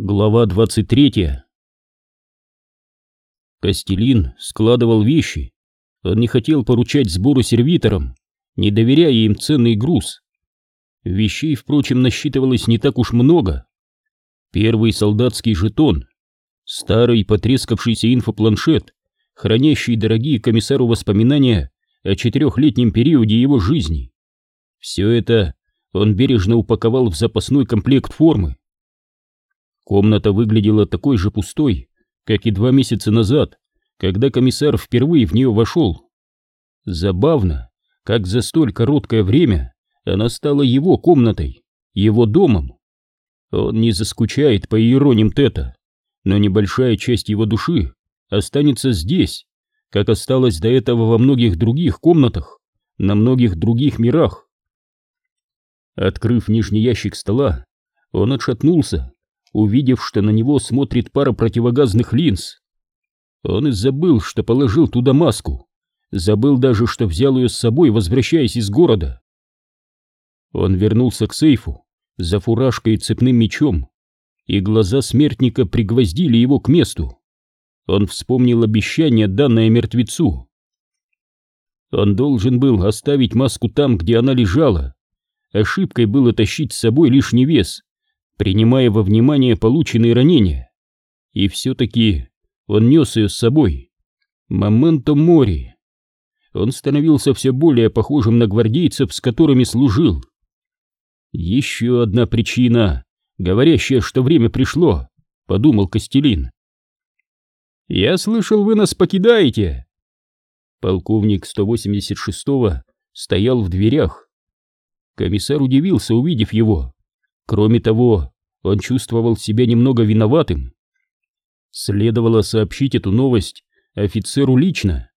Глава 23 Костелин складывал вещи. Он не хотел поручать сбору сервиторам, не доверяя им ценный груз. Вещей, впрочем, насчитывалось не так уж много. Первый солдатский жетон, старый потрескавшийся инфопланшет, хранящий дорогие комиссару воспоминания о четырехлетнем периоде его жизни. Все это он бережно упаковал в запасной комплект формы. Комната выглядела такой же пустой, как и два месяца назад, когда комиссар впервые в нее вошел. Забавно, как за столь короткое время она стала его комнатой, его домом. Он не заскучает по иероним Тета, но небольшая часть его души останется здесь, как осталось до этого во многих других комнатах, на многих других мирах. Открыв нижний ящик стола, он отшатнулся увидев, что на него смотрит пара противогазных линз. Он и забыл, что положил туда маску, забыл даже, что взял ее с собой, возвращаясь из города. Он вернулся к сейфу за фуражкой и цепным мечом, и глаза смертника пригвоздили его к месту. Он вспомнил обещание, данное мертвецу. Он должен был оставить маску там, где она лежала. Ошибкой было тащить с собой лишний вес, принимая во внимание полученные ранения. И все-таки он нес ее с собой. Моменто мори. Он становился все более похожим на гвардейцев, с которыми служил. Еще одна причина, говорящая, что время пришло, подумал Костелин. «Я слышал, вы нас покидаете!» Полковник 186-го стоял в дверях. Комиссар удивился, увидев его. Кроме того, он чувствовал себя немного виноватым. Следовало сообщить эту новость офицеру лично,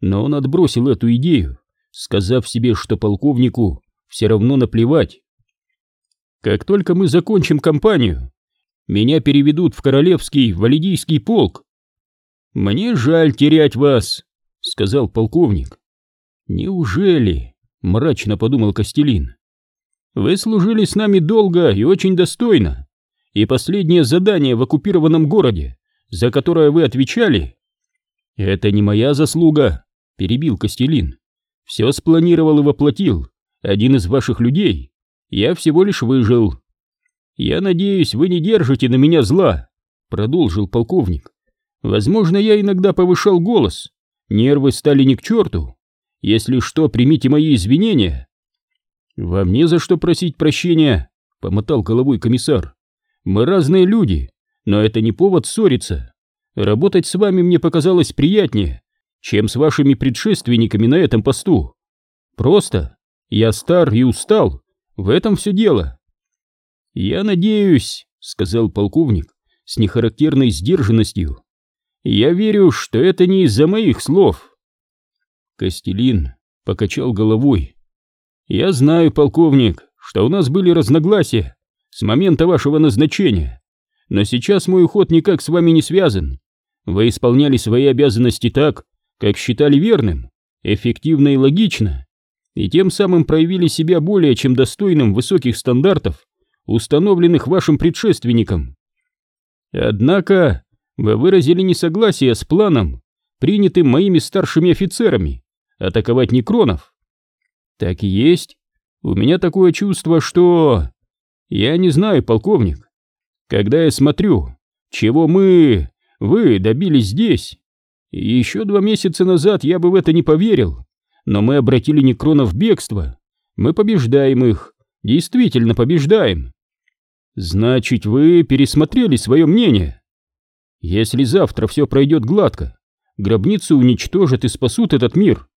но он отбросил эту идею, сказав себе, что полковнику все равно наплевать. Как только мы закончим кампанию, меня переведут в Королевский Валидийский полк. Мне жаль терять вас, сказал полковник. Неужели? мрачно подумал Костелин. Вы служили с нами долго и очень достойно. И последнее задание в оккупированном городе, за которое вы отвечали... Это не моя заслуга, перебил Костелин. Все спланировал и воплотил один из ваших людей. Я всего лишь выжил. Я надеюсь, вы не держите на меня зла, продолжил полковник. Возможно, я иногда повышал голос. Нервы стали не к черту. Если что, примите мои извинения. «Вам не за что просить прощения», — помотал головой комиссар. «Мы разные люди, но это не повод ссориться. Работать с вами мне показалось приятнее, чем с вашими предшественниками на этом посту. Просто я стар и устал, в этом все дело». «Я надеюсь», — сказал полковник с нехарактерной сдержанностью. «Я верю, что это не из-за моих слов». Костелин покачал головой. «Я знаю, полковник, что у нас были разногласия с момента вашего назначения, но сейчас мой уход никак с вами не связан. Вы исполняли свои обязанности так, как считали верным, эффективно и логично, и тем самым проявили себя более чем достойным высоких стандартов, установленных вашим предшественником. Однако вы выразили несогласие с планом, принятым моими старшими офицерами, атаковать некронов. Так и есть. У меня такое чувство, что... Я не знаю, полковник. Когда я смотрю, чего мы, вы добились здесь, еще два месяца назад я бы в это не поверил, но мы обратили некронов в бегство. Мы побеждаем их, действительно побеждаем. Значит, вы пересмотрели свое мнение. Если завтра все пройдет гладко, гробницы уничтожат и спасут этот мир,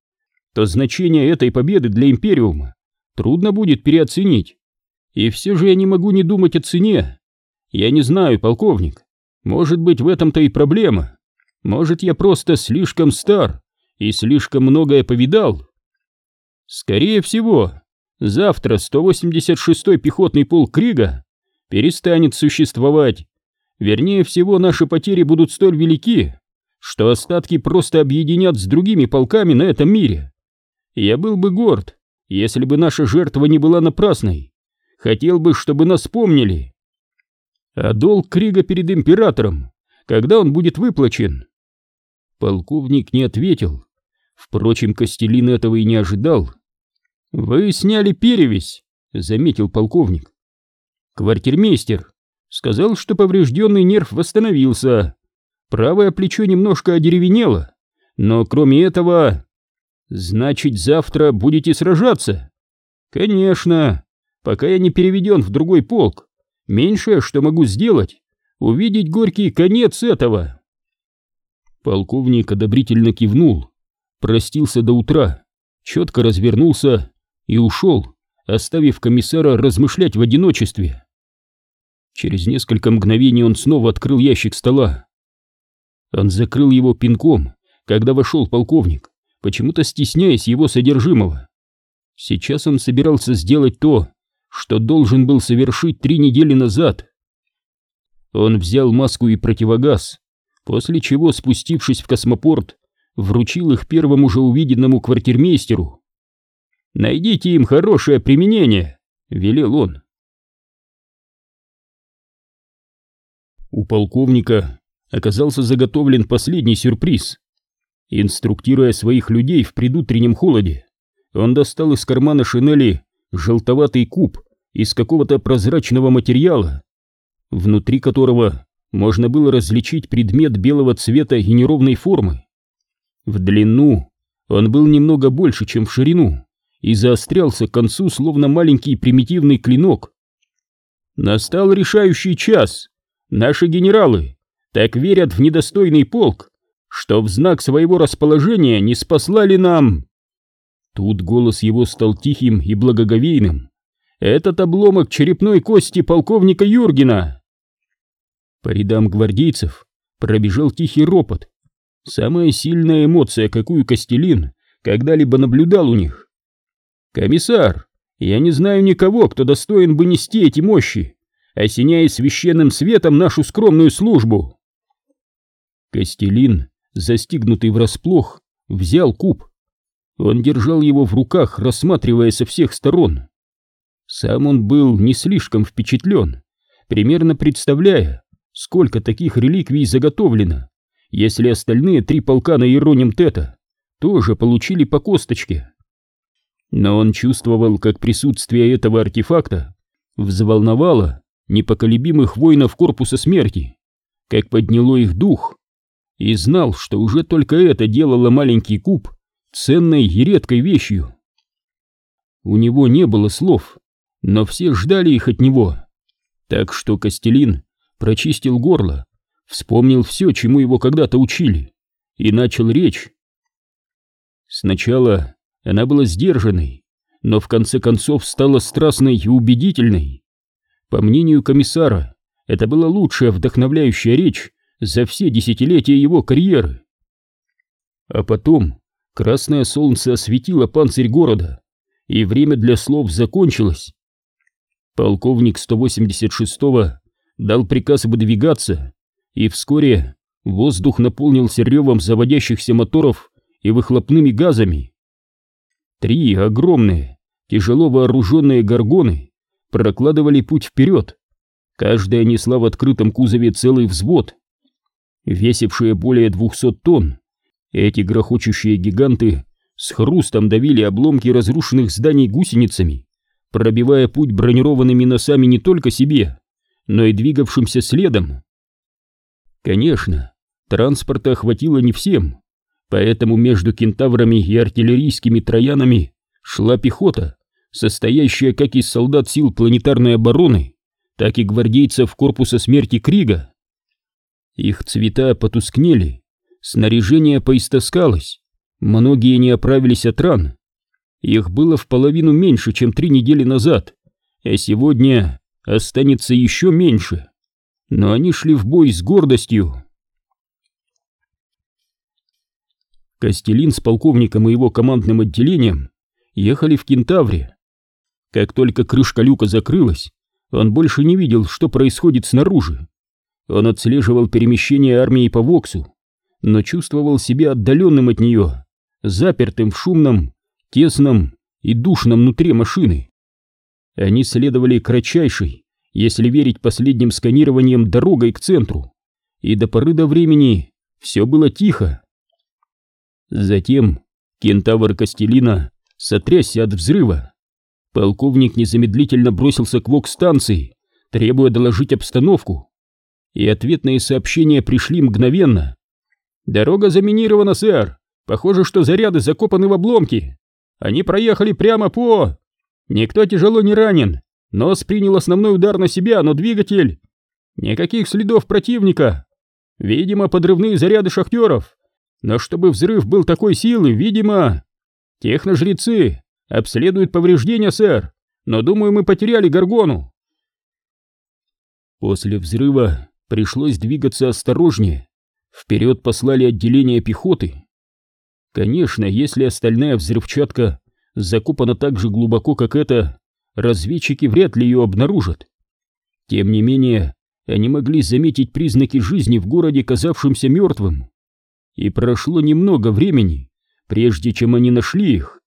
то значение этой победы для Империума трудно будет переоценить. И все же я не могу не думать о цене. Я не знаю, полковник, может быть в этом-то и проблема. Может я просто слишком стар и слишком многое повидал. Скорее всего, завтра 186-й пехотный полк Крига перестанет существовать. Вернее всего, наши потери будут столь велики, что остатки просто объединят с другими полками на этом мире. Я был бы горд, если бы наша жертва не была напрасной. Хотел бы, чтобы нас помнили. А долг Крига перед императором, когда он будет выплачен? Полковник не ответил. Впрочем, Костелин этого и не ожидал. «Вы сняли перевесь», — заметил полковник. «Квартирмейстер сказал, что поврежденный нерв восстановился. Правое плечо немножко одеревенело, но кроме этого... Значит, завтра будете сражаться?» «Конечно, пока я не переведен в другой полк. Меньшее, что могу сделать, увидеть горький конец этого». Полковник одобрительно кивнул, простился до утра, четко развернулся и ушел, оставив комиссара размышлять в одиночестве. Через несколько мгновений он снова открыл ящик стола. Он закрыл его пинком, когда вошел полковник, почему-то стесняясь его содержимого. Сейчас он собирался сделать то, что должен был совершить три недели назад. Он взял маску и противогаз, после чего, спустившись в космопорт, вручил их первому же увиденному квартирмейстеру. «Найдите им хорошее применение», — велел он. У полковника оказался заготовлен последний сюрприз. Инструктируя своих людей в предутреннем холоде, он достал из кармана шинели желтоватый куб из какого-то прозрачного материала, внутри которого можно было различить предмет белого цвета и неровной формы. В длину он был немного больше, чем в ширину, и заострялся к концу, словно маленький примитивный клинок. Настал решающий час. Наши генералы так верят в недостойный полк, что в знак своего расположения не спаслали нам. Тут голос его стал тихим и благоговейным. Этот обломок черепной кости полковника Юргена. По рядам гвардейцев пробежал тихий ропот. Самая сильная эмоция, какую Костелин когда-либо наблюдал у них. «Комиссар, я не знаю никого, кто достоин бы нести эти мощи, осеняя священным светом нашу скромную службу». Костелин, застигнутый врасплох, взял куб. Он держал его в руках, рассматривая со всех сторон. Сам он был не слишком впечатлен, примерно представляя, сколько таких реликвий заготовлено, если остальные три полка на Иероним Тета тоже получили по косточке. Но он чувствовал, как присутствие этого артефакта взволновало непоколебимых воинов корпуса смерти, как подняло их дух, и знал, что уже только это делало маленький куб ценной и редкой вещью. У него не было слов, но все ждали их от него, так что Костелин прочистил горло, вспомнил все, чему его когда-то учили, и начал речь. Сначала она была сдержанной, но в конце концов стала страстной и убедительной. По мнению комиссара, это была лучшая вдохновляющая речь за все десятилетия его карьеры. А потом красное солнце осветило панцирь города, и время для слов закончилось. Полковник 186-го дал приказ выдвигаться, и вскоре воздух наполнился ревом заводящихся моторов и выхлопными газами. Три огромные, тяжело вооруженные горгоны прокладывали путь вперед. Каждая несла в открытом кузове целый взвод. Весившие более двухсот тонн, эти грохочущие гиганты с хрустом давили обломки разрушенных зданий гусеницами, пробивая путь бронированными носами не только себе, но и двигавшимся следом. Конечно, транспорта хватило не всем, Поэтому между кентаврами и артиллерийскими троянами шла пехота, состоящая как из солдат сил планетарной обороны, так и гвардейцев корпуса смерти Крига. Их цвета потускнели, снаряжение поистоскалось, многие не оправились от ран. Их было в половину меньше, чем три недели назад, а сегодня останется еще меньше. Но они шли в бой с гордостью. Костелин с полковником и его командным отделением ехали в Кентавре. Как только крышка люка закрылась, он больше не видел, что происходит снаружи. Он отслеживал перемещение армии по Воксу, но чувствовал себя отдаленным от нее, запертым в шумном, тесном и душном внутри машины. Они следовали кратчайшей если верить последним сканированиям дорогой к центру, и до поры до времени все было тихо. Затем кентавр Костелина сотрясся от взрыва. Полковник незамедлительно бросился к вок-станции, требуя доложить обстановку. И ответные сообщения пришли мгновенно. «Дорога заминирована, сэр. Похоже, что заряды закопаны в обломки. Они проехали прямо по...» «Никто тяжело не ранен. Нос принял основной удар на себя, но двигатель... Никаких следов противника. Видимо, подрывные заряды шахтеров. Но чтобы взрыв был такой силы, видимо... Техножрецы обследуют повреждения, сэр. Но думаю, мы потеряли Гаргону. После взрыва пришлось двигаться осторожнее. Вперед послали отделение пехоты. Конечно, если остальная взрывчатка закопана так же глубоко, как эта, разведчики вряд ли ее обнаружат. Тем не менее, они могли заметить признаки жизни в городе, казавшемся мертвым. И прошло немного времени, прежде чем они нашли их.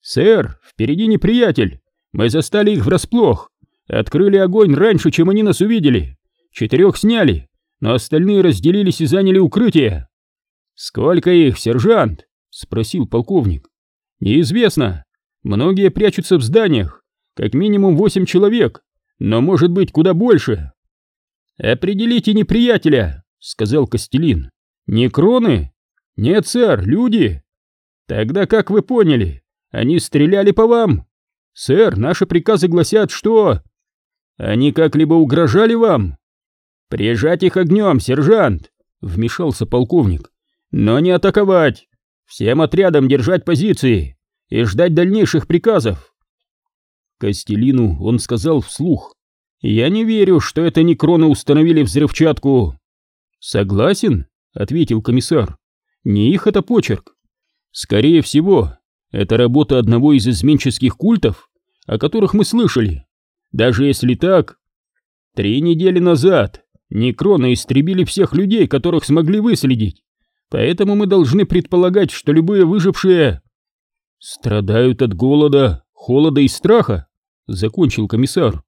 «Сэр, впереди неприятель! Мы застали их врасплох! Открыли огонь раньше, чем они нас увидели! Четырех сняли, но остальные разделились и заняли укрытие!» «Сколько их, сержант?» — спросил полковник. «Неизвестно. Многие прячутся в зданиях, как минимум восемь человек, но может быть куда больше. «Определите неприятеля», — сказал Костелин. «Не кроны?» «Нет, сэр, люди». «Тогда как вы поняли? Они стреляли по вам?» «Сэр, наши приказы гласят, что...» «Они как-либо угрожали вам?» «Прижать их огнем, сержант!» — вмешался полковник. «Но не атаковать! Всем отрядам держать позиции и ждать дальнейших приказов!» Костелину он сказал вслух. «Я не верю, что это не кроны установили взрывчатку». «Согласен», — ответил комиссар. «Не их это почерк. Скорее всего, это работа одного из изменческих культов, о которых мы слышали. Даже если так, три недели назад некроны истребили всех людей, которых смогли выследить, поэтому мы должны предполагать, что любые выжившие страдают от голода, холода и страха закончил комиссар.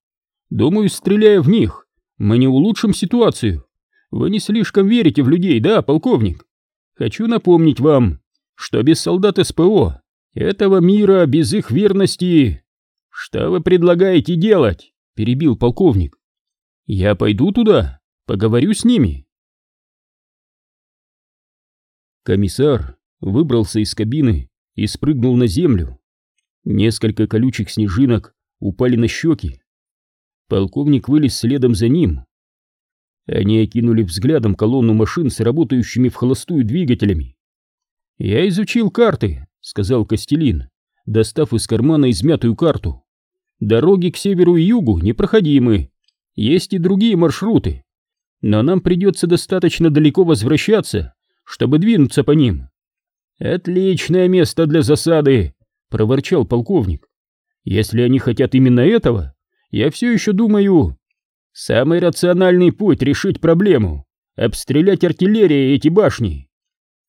Думаю, стреляя в них, мы не улучшим ситуацию. Вы не слишком верите в людей, да, полковник? Хочу напомнить вам, что без солдат СПО этого мира, без их верности... Что вы предлагаете делать? Перебил полковник. Я пойду туда, поговорю с ними. Комиссар выбрался из кабины и спрыгнул на землю. Несколько колючих снежинок упали на щеки. Полковник вылез следом за ним. Они окинули взглядом колонну машин с работающими в холостую двигателями. «Я изучил карты», — сказал Костелин, достав из кармана измятую карту. «Дороги к северу и югу непроходимы. Есть и другие маршруты. Но нам придется достаточно далеко возвращаться, чтобы двинуться по ним». «Отличное место для засады», — проворчал полковник. Если они хотят именно этого, я все еще думаю... Самый рациональный путь решить проблему — обстрелять артиллерией эти башни.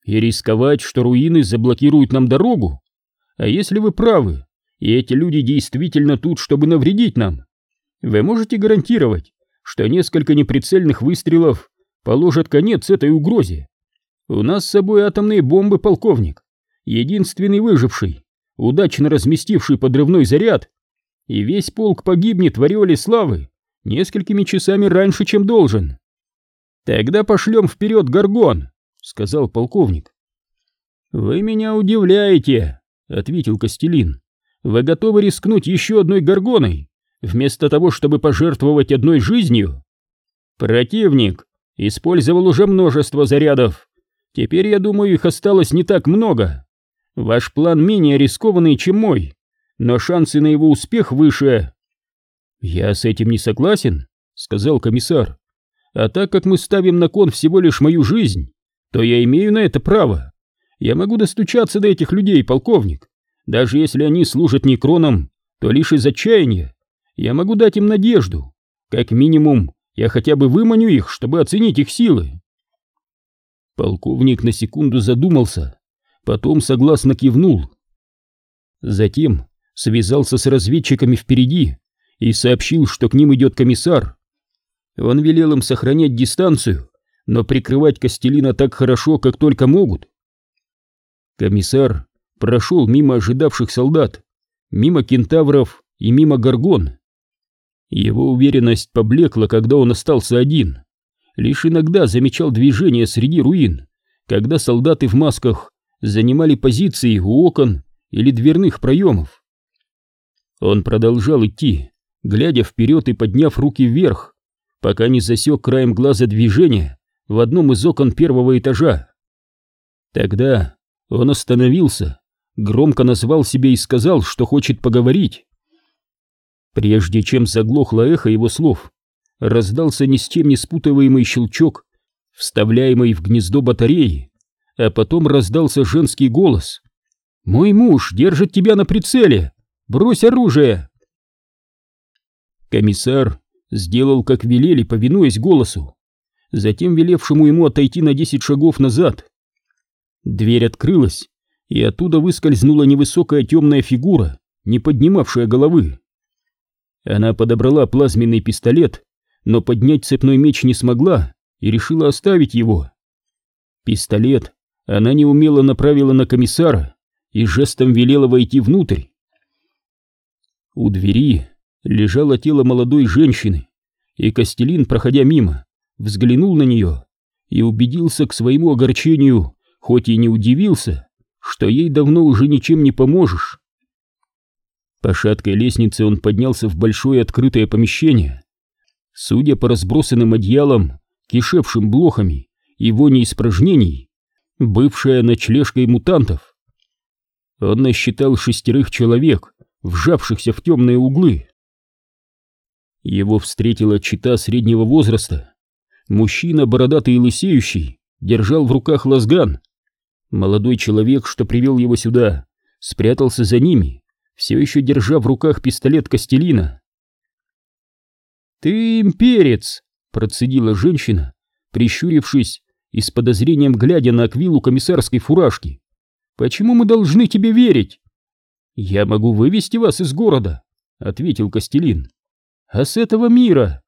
И рисковать, что руины заблокируют нам дорогу. А если вы правы, и эти люди действительно тут, чтобы навредить нам, вы можете гарантировать, что несколько неприцельных выстрелов положат конец этой угрозе. У нас с собой атомные бомбы, полковник. Единственный выживший удачно разместивший подрывной заряд, и весь полк погибнет в ореоле славы несколькими часами раньше, чем должен. «Тогда пошлем вперед Гаргон», — сказал полковник. «Вы меня удивляете», — ответил Костелин. «Вы готовы рискнуть еще одной Гаргоной, вместо того, чтобы пожертвовать одной жизнью?» «Противник использовал уже множество зарядов. Теперь, я думаю, их осталось не так много. Ваш план менее рискованный, чем мой, но шансы на его успех выше. Я с этим не согласен, сказал комиссар. А так как мы ставим на кон всего лишь мою жизнь, то я имею на это право. Я могу достучаться до этих людей, полковник. Даже если они служат некроном, то лишь из отчаяния. Я могу дать им надежду. Как минимум, я хотя бы выманю их, чтобы оценить их силы. Полковник на секунду задумался, потом согласно кивнул. Затем связался с разведчиками впереди и сообщил, что к ним идет комиссар. Он велел им сохранять дистанцию, но прикрывать Костелина так хорошо, как только могут. Комиссар прошел мимо ожидавших солдат, мимо кентавров и мимо горгон. Его уверенность поблекла, когда он остался один. Лишь иногда замечал движение среди руин, когда солдаты в масках занимали позиции у окон или дверных проемов. Он продолжал идти, глядя вперед и подняв руки вверх, пока не засек краем глаза движение в одном из окон первого этажа. Тогда он остановился, громко назвал себе и сказал, что хочет поговорить. Прежде чем заглохло эхо его слов, раздался ни с чем не спутываемый щелчок, вставляемый в гнездо батареи, а потом раздался женский голос. «Мой муж держит тебя на прицеле! Брось оружие!» Комиссар сделал, как велели, повинуясь голосу, затем велевшему ему отойти на десять шагов назад. Дверь открылась, и оттуда выскользнула невысокая темная фигура, не поднимавшая головы. Она подобрала плазменный пистолет, но поднять цепной меч не смогла и решила оставить его. Пистолет она неумело направила на комиссара и жестом велела войти внутрь. У двери лежало тело молодой женщины, и Костелин, проходя мимо, взглянул на нее и убедился к своему огорчению, хоть и не удивился, что ей давно уже ничем не поможешь. По шаткой лестнице он поднялся в большое открытое помещение. Судя по разбросанным одеялам, кишевшим блохами и воне испражнений, бывшая ночлежкой мутантов. Он насчитал шестерых человек, вжавшихся в темные углы. Его встретила чита среднего возраста. Мужчина, бородатый и лысеющий, держал в руках лазган. Молодой человек, что привел его сюда, спрятался за ними, все еще держа в руках пистолет Костелина. «Ты имперец!» — процедила женщина, прищурившись и с подозрением глядя на аквилу комиссарской фуражки. «Почему мы должны тебе верить?» «Я могу вывести вас из города», — ответил Костелин. «А с этого мира?»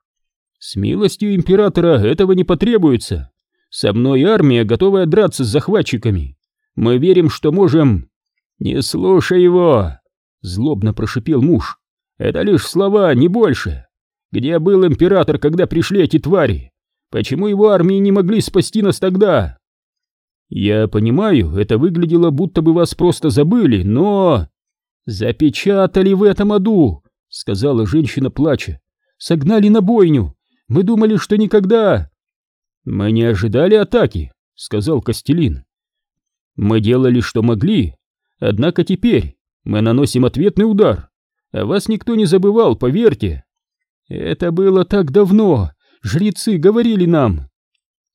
«С милостью императора этого не потребуется. Со мной армия, готовая драться с захватчиками. Мы верим, что можем...» «Не слушай его!» — злобно прошипел муж. «Это лишь слова, не больше. Где был император, когда пришли эти твари? Почему его армии не могли спасти нас тогда?» «Я понимаю, это выглядело, будто бы вас просто забыли, но...» «Запечатали в этом аду!» — сказала женщина, плача. «Согнали на бойню! Мы думали, что никогда...» «Мы не ожидали атаки», — сказал Костелин. «Мы делали, что могли, однако теперь мы наносим ответный удар, а вас никто не забывал, поверьте. Это было так давно, жрецы говорили нам.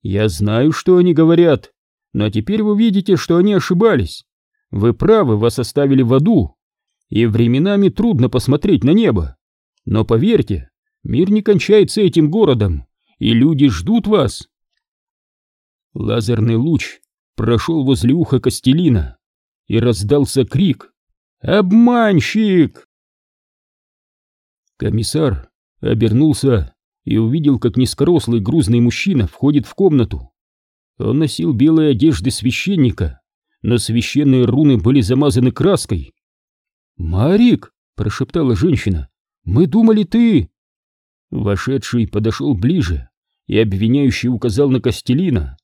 Я знаю, что они говорят, но теперь вы видите, что они ошибались. Вы правы, вас оставили в аду, и временами трудно посмотреть на небо. Но поверьте, мир не кончается этим городом, и люди ждут вас. Лазерный луч прошел возле уха Костелина, и раздался крик «Обманщик!» Комиссар обернулся и увидел, как низкорослый грузный мужчина входит в комнату. Он носил белые одежды священника, но священные руны были замазаны краской. «Марик!» — прошептала женщина. «Мы думали, ты...» Вошедший подошел ближе и обвиняющий указал на Костелина.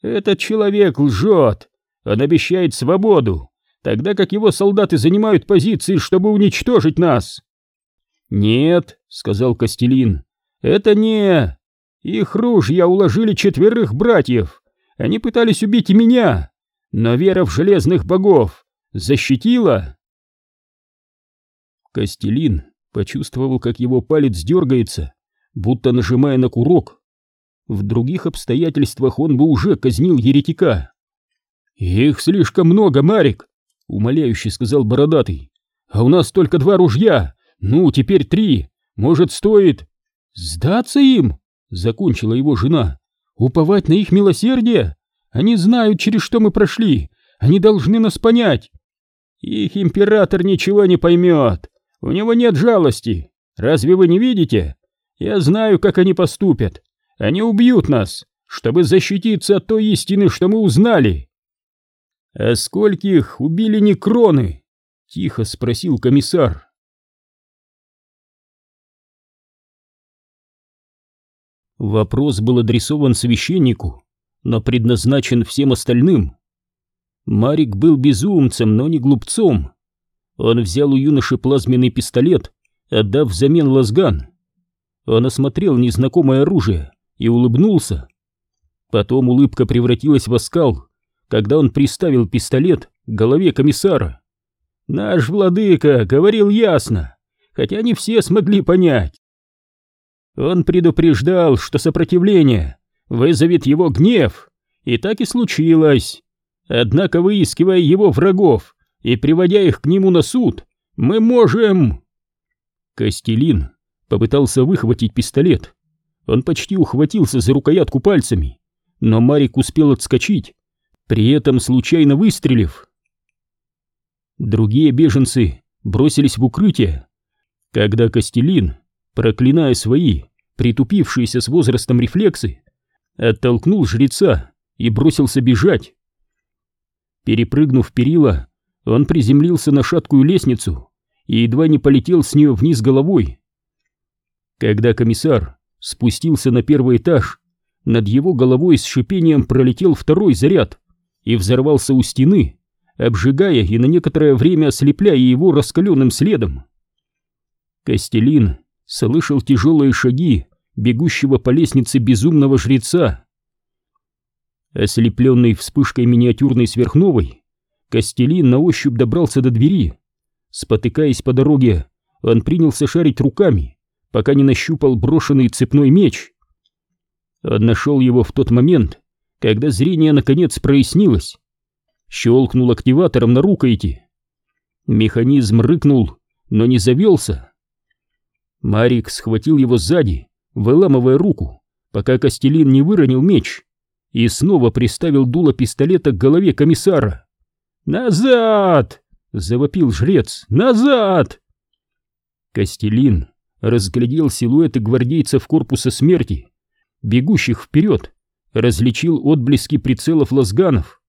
«Этот человек лжет! Он обещает свободу! Тогда как его солдаты занимают позиции, чтобы уничтожить нас. Нет, сказал Костелин, это не... Их ружья уложили четверых братьев. Они пытались убить и меня, но вера в железных богов защитила. Костелин почувствовал, как его палец дергается, будто нажимая на курок. В других обстоятельствах он бы уже казнил еретика. «Их слишком много, Марик!» — умоляюще сказал бородатый. «А у нас только два ружья! Ну, теперь три! Может, стоит...» «Сдаться им!» — закончила его жена. «Уповать на их милосердие? Они знают, через что мы прошли! Они должны нас понять!» «Их император ничего не поймет! У него нет жалости!» Разве вы не видите? Я знаю, как они поступят. Они убьют нас, чтобы защититься от той истины, что мы узнали. А скольких убили некроны? Тихо спросил комиссар. Вопрос был адресован священнику, но предназначен всем остальным. Марик был безумцем, но не глупцом. Он взял у юноши плазменный пистолет, отдав взамен лазган. Он осмотрел незнакомое оружие и улыбнулся. Потом улыбка превратилась в оскал, когда он приставил пистолет к голове комиссара. «Наш владыка говорил ясно, хотя не все смогли понять. Он предупреждал, что сопротивление вызовет его гнев, и так и случилось. Однако, выискивая его врагов и приводя их к нему на суд, мы можем...» Костелин попытался выхватить пистолет. Он почти ухватился за рукоятку пальцами, но Марик успел отскочить, при этом случайно выстрелив. Другие беженцы бросились в укрытие, когда Костелин, проклиная свои, притупившиеся с возрастом рефлексы, оттолкнул жреца и бросился бежать. Перепрыгнув перила, он приземлился на шаткую лестницу и едва не полетел с нее вниз головой. Когда комиссар спустился на первый этаж, над его головой с шипением пролетел второй заряд и взорвался у стены, обжигая и на некоторое время ослепляя его раскаленным следом. Костелин слышал тяжелые шаги бегущего по лестнице безумного жреца. Ослепленный вспышкой миниатюрной сверхновой, Костелин на ощупь добрался до двери. Спотыкаясь по дороге, он принялся шарить руками, пока не нащупал брошенный цепной меч. Он нашел его в тот момент, когда зрение наконец прояснилось. Щелкнул активатором на рукояти. Механизм рыкнул, но не завелся. Марик схватил его сзади, выламывая руку, пока Костелин не выронил меч, и снова приставил дуло пистолета к голове комиссара. «Назад!» — завопил жрец. «Назад!» Костелин разглядел силуэты гвардейцев корпуса смерти, бегущих вперед, различил отблески прицелов лазганов.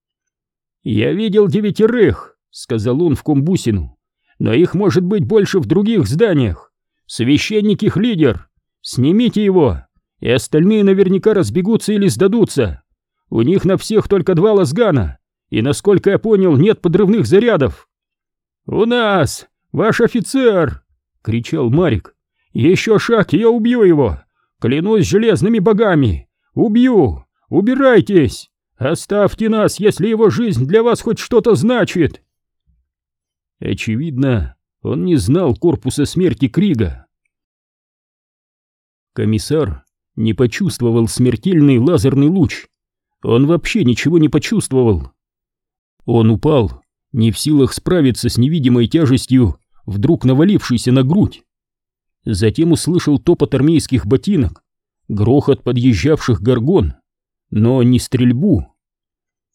«Я видел девятерых», — сказал он в комбусину, — «но их может быть больше в других зданиях. Священник их лидер. Снимите его, и остальные наверняка разбегутся или сдадутся. У них на всех только два лазгана, и, насколько я понял, нет подрывных зарядов». «У нас! Ваш офицер!» — кричал Марик. «Еще шаг, и я убью его! Клянусь железными богами! Убью! Убирайтесь! Оставьте нас, если его жизнь для вас хоть что-то значит!» Очевидно, он не знал корпуса смерти Крига. Комиссар не почувствовал смертельный лазерный луч. Он вообще ничего не почувствовал. Он упал, не в силах справиться с невидимой тяжестью, вдруг навалившейся на грудь. Затем услышал топот армейских ботинок, грохот подъезжавших горгон, но не стрельбу.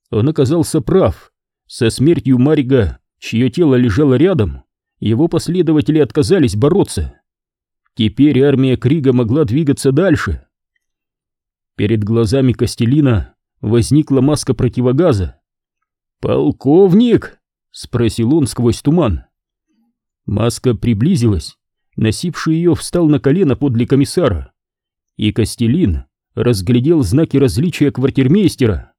Он оказался прав. Со смертью Марига, чье тело лежало рядом, его последователи отказались бороться. Теперь армия Крига могла двигаться дальше. Перед глазами Костелина возникла маска противогаза. «Полковник!» — спросил он сквозь туман. Маска приблизилась Носивший ее встал на колено подле комиссара, и Костелин разглядел знаки различия квартирмейстера.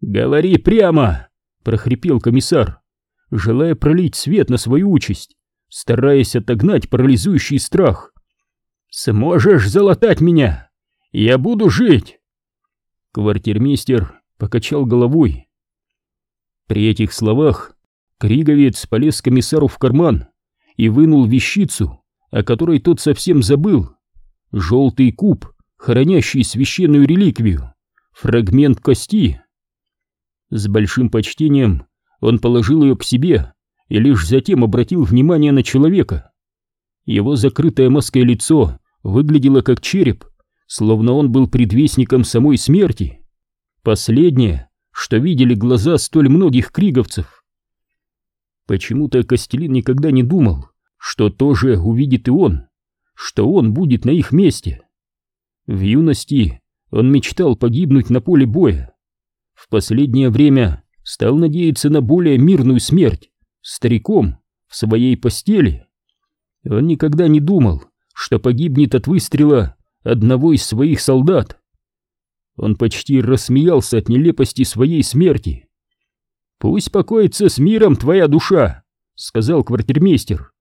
«Говори прямо!» — прохрипел комиссар, желая пролить свет на свою участь, стараясь отогнать парализующий страх. «Сможешь залатать меня? Я буду жить!» Квартирмейстер покачал головой. При этих словах Криговец полез комиссару в карман и вынул вещицу, о которой тот совсем забыл. Желтый куб, хранящий священную реликвию, фрагмент кости. С большим почтением он положил ее к себе и лишь затем обратил внимание на человека. Его закрытое маской лицо выглядело как череп, словно он был предвестником самой смерти. Последнее, что видели глаза столь многих криговцев. Почему-то Костелин никогда не думал, что тоже увидит и он. что он будет на их месте. В юности он мечтал погибнуть на поле боя. В последнее время стал надеяться на более мирную смерть, стариком, в своей постели. Он никогда не думал, что погибнет от выстрела одного из своих солдат. Он почти рассмеялся от нелепости своей смерти. «Пусть покоится с миром твоя душа», — сказал квартирмейстер.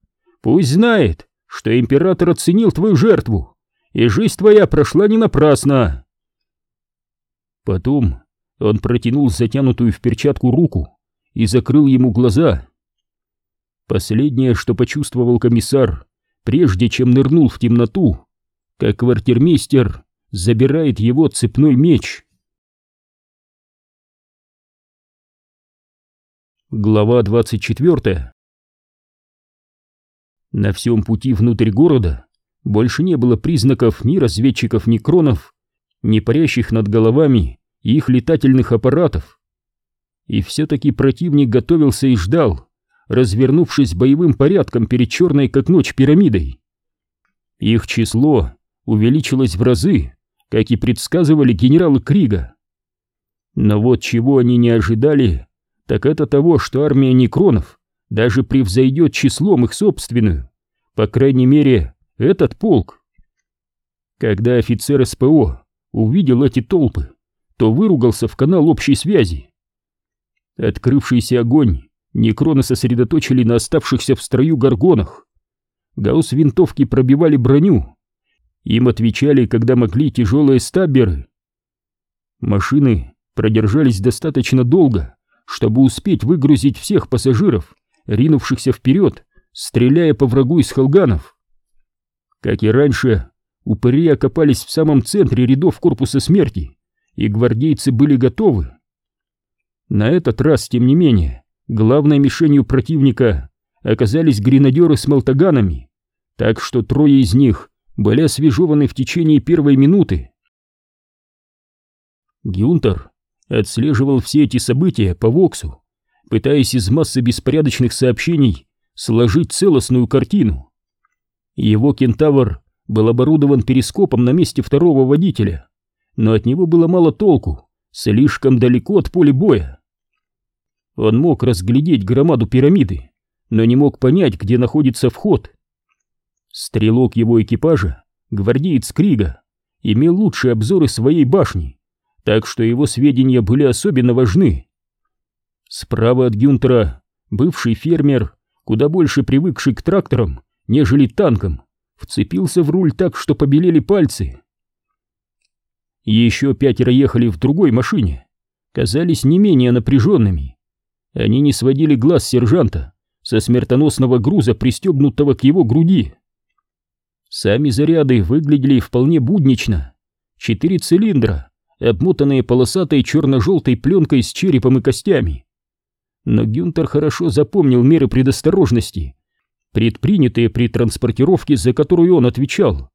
«Пусть знает, что император оценил твою жертву, и жизнь твоя прошла не напрасно». Потом он протянул затянутую в перчатку руку и закрыл ему глаза. Последнее, что почувствовал комиссар, прежде чем нырнул в темноту, как квартирмейстер забирает его цепной меч. Глава 24 На всем пути внутрь города больше не было признаков ни разведчиков, ни кронов, ни парящих над головами их летательных аппаратов. И все-таки противник готовился и ждал, развернувшись боевым порядком перед черной как ночь пирамидой. Их число увеличилось в разы, как и предсказывали генералы Крига. Но вот чего они не ожидали, так это того, что армия Некронов даже превзойдет числом их собственную, по крайней мере, этот полк. Когда офицер СПО увидел эти толпы, то выругался в канал общей связи. Открывшийся огонь Некроны сосредоточили на оставшихся в строю горгонах. Гаусс-винтовки пробивали броню, им отвечали, когда могли, тяжелые стабберы. Машины продержались достаточно долго, чтобы успеть выгрузить всех пассажиров, ринувшихся вперед, стреляя по врагу из холганов. Как и раньше, упыри окопались в самом центре рядов корпуса смерти, и гвардейцы были готовы. На этот раз, тем не менее, главной мишенью противника оказались гренадеры с молтаганами, так что трое из них были освежеваны в течение первой минуты. Гюнтер отслеживал все эти события по Воксу, пытаясь из массы беспорядочных сообщений сложить целостную картину. Его кентавр был оборудован перископом на месте второго водителя, но от него было мало толку, слишком далеко от поля боя. Он мог разглядеть громаду пирамиды, но не мог понять, где находится вход. Стрелок его экипажа, гвардеец Крига, имел лучшие обзоры своей башни, так что его сведения были особенно важны. Справа от Гюнтера бывший фермер, куда больше привыкший к тракторам, нежели танкам, вцепился в руль так, что побелели пальцы. Еще пятеро ехали в другой машине, казались не менее напряженными. Они не сводили глаз сержанта со смертоносного груза, пристегнутого к его груди. Сами заряды выглядели вполне буднично. Четыре цилиндра, обмотанные полосатой черно-желтой пленкой с черепом и костями. Но Гюнтер хорошо запомнил меры предосторожности, предпринятые при транспортировке, за которую он отвечал.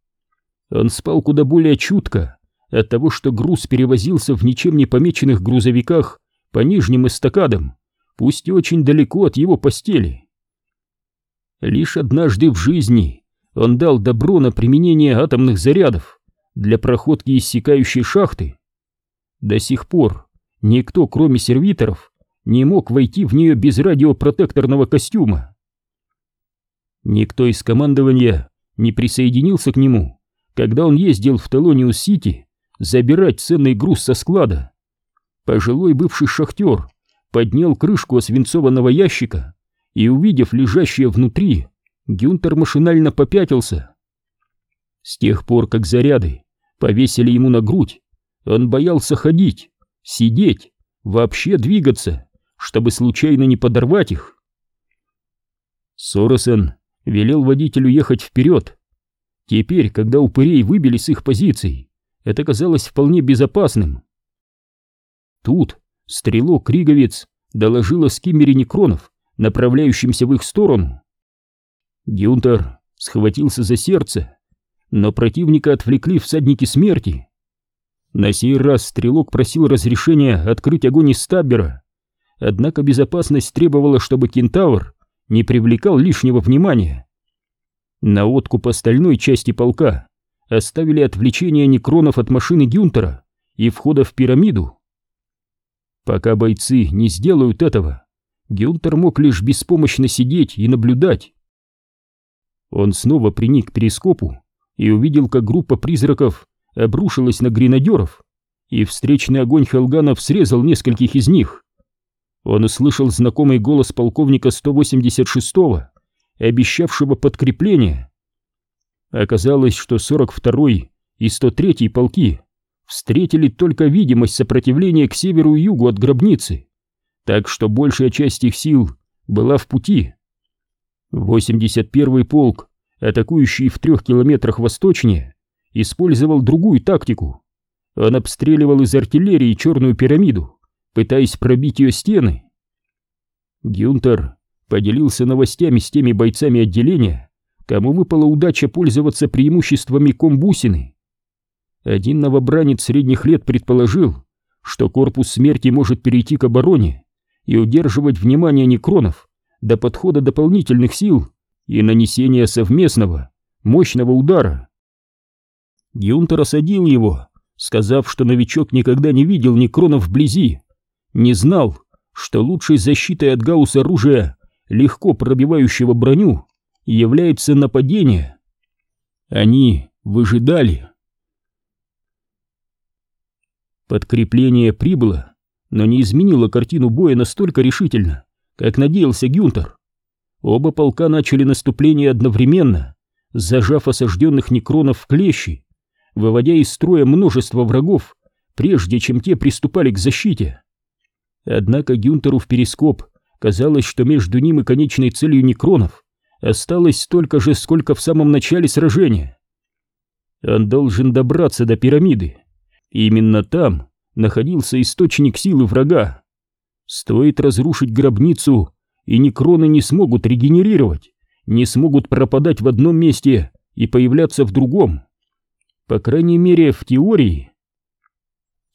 Он спал куда более чутко от того, что груз перевозился в ничем не помеченных грузовиках по нижним эстакадам, пусть и очень далеко от его постели. Лишь однажды в жизни он дал добро на применение атомных зарядов для проходки иссякающей шахты. До сих пор никто, кроме сервиторов, не мог войти в нее без радиопротекторного костюма. Никто из командования не присоединился к нему, когда он ездил в Телониус-Сити забирать ценный груз со склада. Пожилой бывший шахтер поднял крышку свинцованного ящика и, увидев лежащее внутри Гюнтер машинально попятился. С тех пор, как заряды повесили ему на грудь, он боялся ходить, сидеть, вообще двигаться, чтобы случайно не подорвать их. Соросон велел водителю ехать вперед. Теперь, когда упырей выбили с их позиций, это казалось вполне безопасным. Тут стрелок-криговец доложил о скиммере некронов, направляющимся в их сторону. Гюнтер схватился за сердце, но противника отвлекли всадники смерти. На сей раз стрелок просил разрешения открыть огонь из стаббера, однако безопасность требовала, чтобы кентавр не привлекал лишнего внимания. На откуп остальной части полка оставили отвлечение некронов от машины Гюнтера и входа в пирамиду. Пока бойцы не сделают этого, Гюнтер мог лишь беспомощно сидеть и наблюдать. Он снова приник к перископу и увидел, как группа призраков обрушилась на гренадеров, и встречный огонь Хелганов срезал нескольких из них. Он услышал знакомый голос полковника 186-го, обещавшего подкрепление. Оказалось, что 42-й и 103-й полки встретили только видимость сопротивления к северу и югу от гробницы, так что большая часть их сил была в пути. 81-й полк, атакующий в трех километрах восточнее, использовал другую тактику. Он обстреливал из артиллерии черную пирамиду, пытаясь пробить ее стены. Гюнтер поделился новостями с теми бойцами отделения, кому выпала удача пользоваться преимуществами комбусины. Один новобранец средних лет предположил, что корпус смерти может перейти к обороне и удерживать внимание некронов до подхода дополнительных сил и нанесения совместного, мощного удара. Гюнтер осадил его, сказав, что новичок никогда не видел некронов вблизи, не знал, что лучшей защитой от гаусс оружия, легко пробивающего броню, является нападение. Они выжидали. Подкрепление прибыло, но не изменило картину боя настолько решительно, как надеялся Гюнтер. Оба полка начали наступление одновременно, зажав осажденных некронов в клещи, выводя из строя множество врагов, прежде чем те приступали к защите. Однако Гюнтеру в перископ казалось, что между ним и конечной целью некронов осталось столько же, сколько в самом начале сражения. Он должен добраться до пирамиды. Именно там находился источник силы врага. Стоит разрушить гробницу, и некроны не смогут регенерировать, не смогут пропадать в одном месте и появляться в другом. По крайней мере, в теории.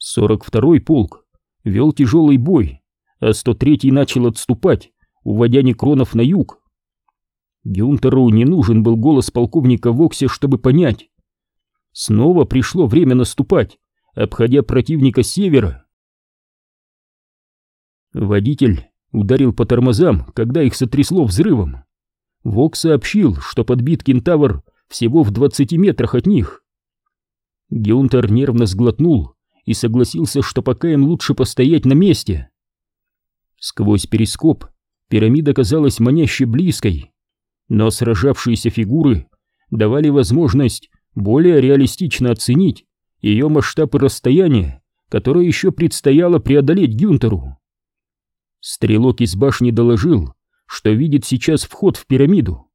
42-й полк вел тяжелый бой, а 103-й начал отступать, уводя некронов на юг. Гюнтеру не нужен был голос полковника Воксе, чтобы понять. Снова пришло время наступать, обходя противника с севера. Водитель ударил по тормозам, когда их сотрясло взрывом. Вок сообщил, что подбит кентавр всего в 20 метрах от них. Гюнтер нервно сглотнул и согласился, что пока им лучше постоять на месте. Сквозь перископ пирамида казалась маняще близкой, но сражавшиеся фигуры давали возможность более реалистично оценить ее масштаб и расстояние, которое еще предстояло преодолеть Гюнтеру. Стрелок из башни доложил, что видит сейчас вход в пирамиду.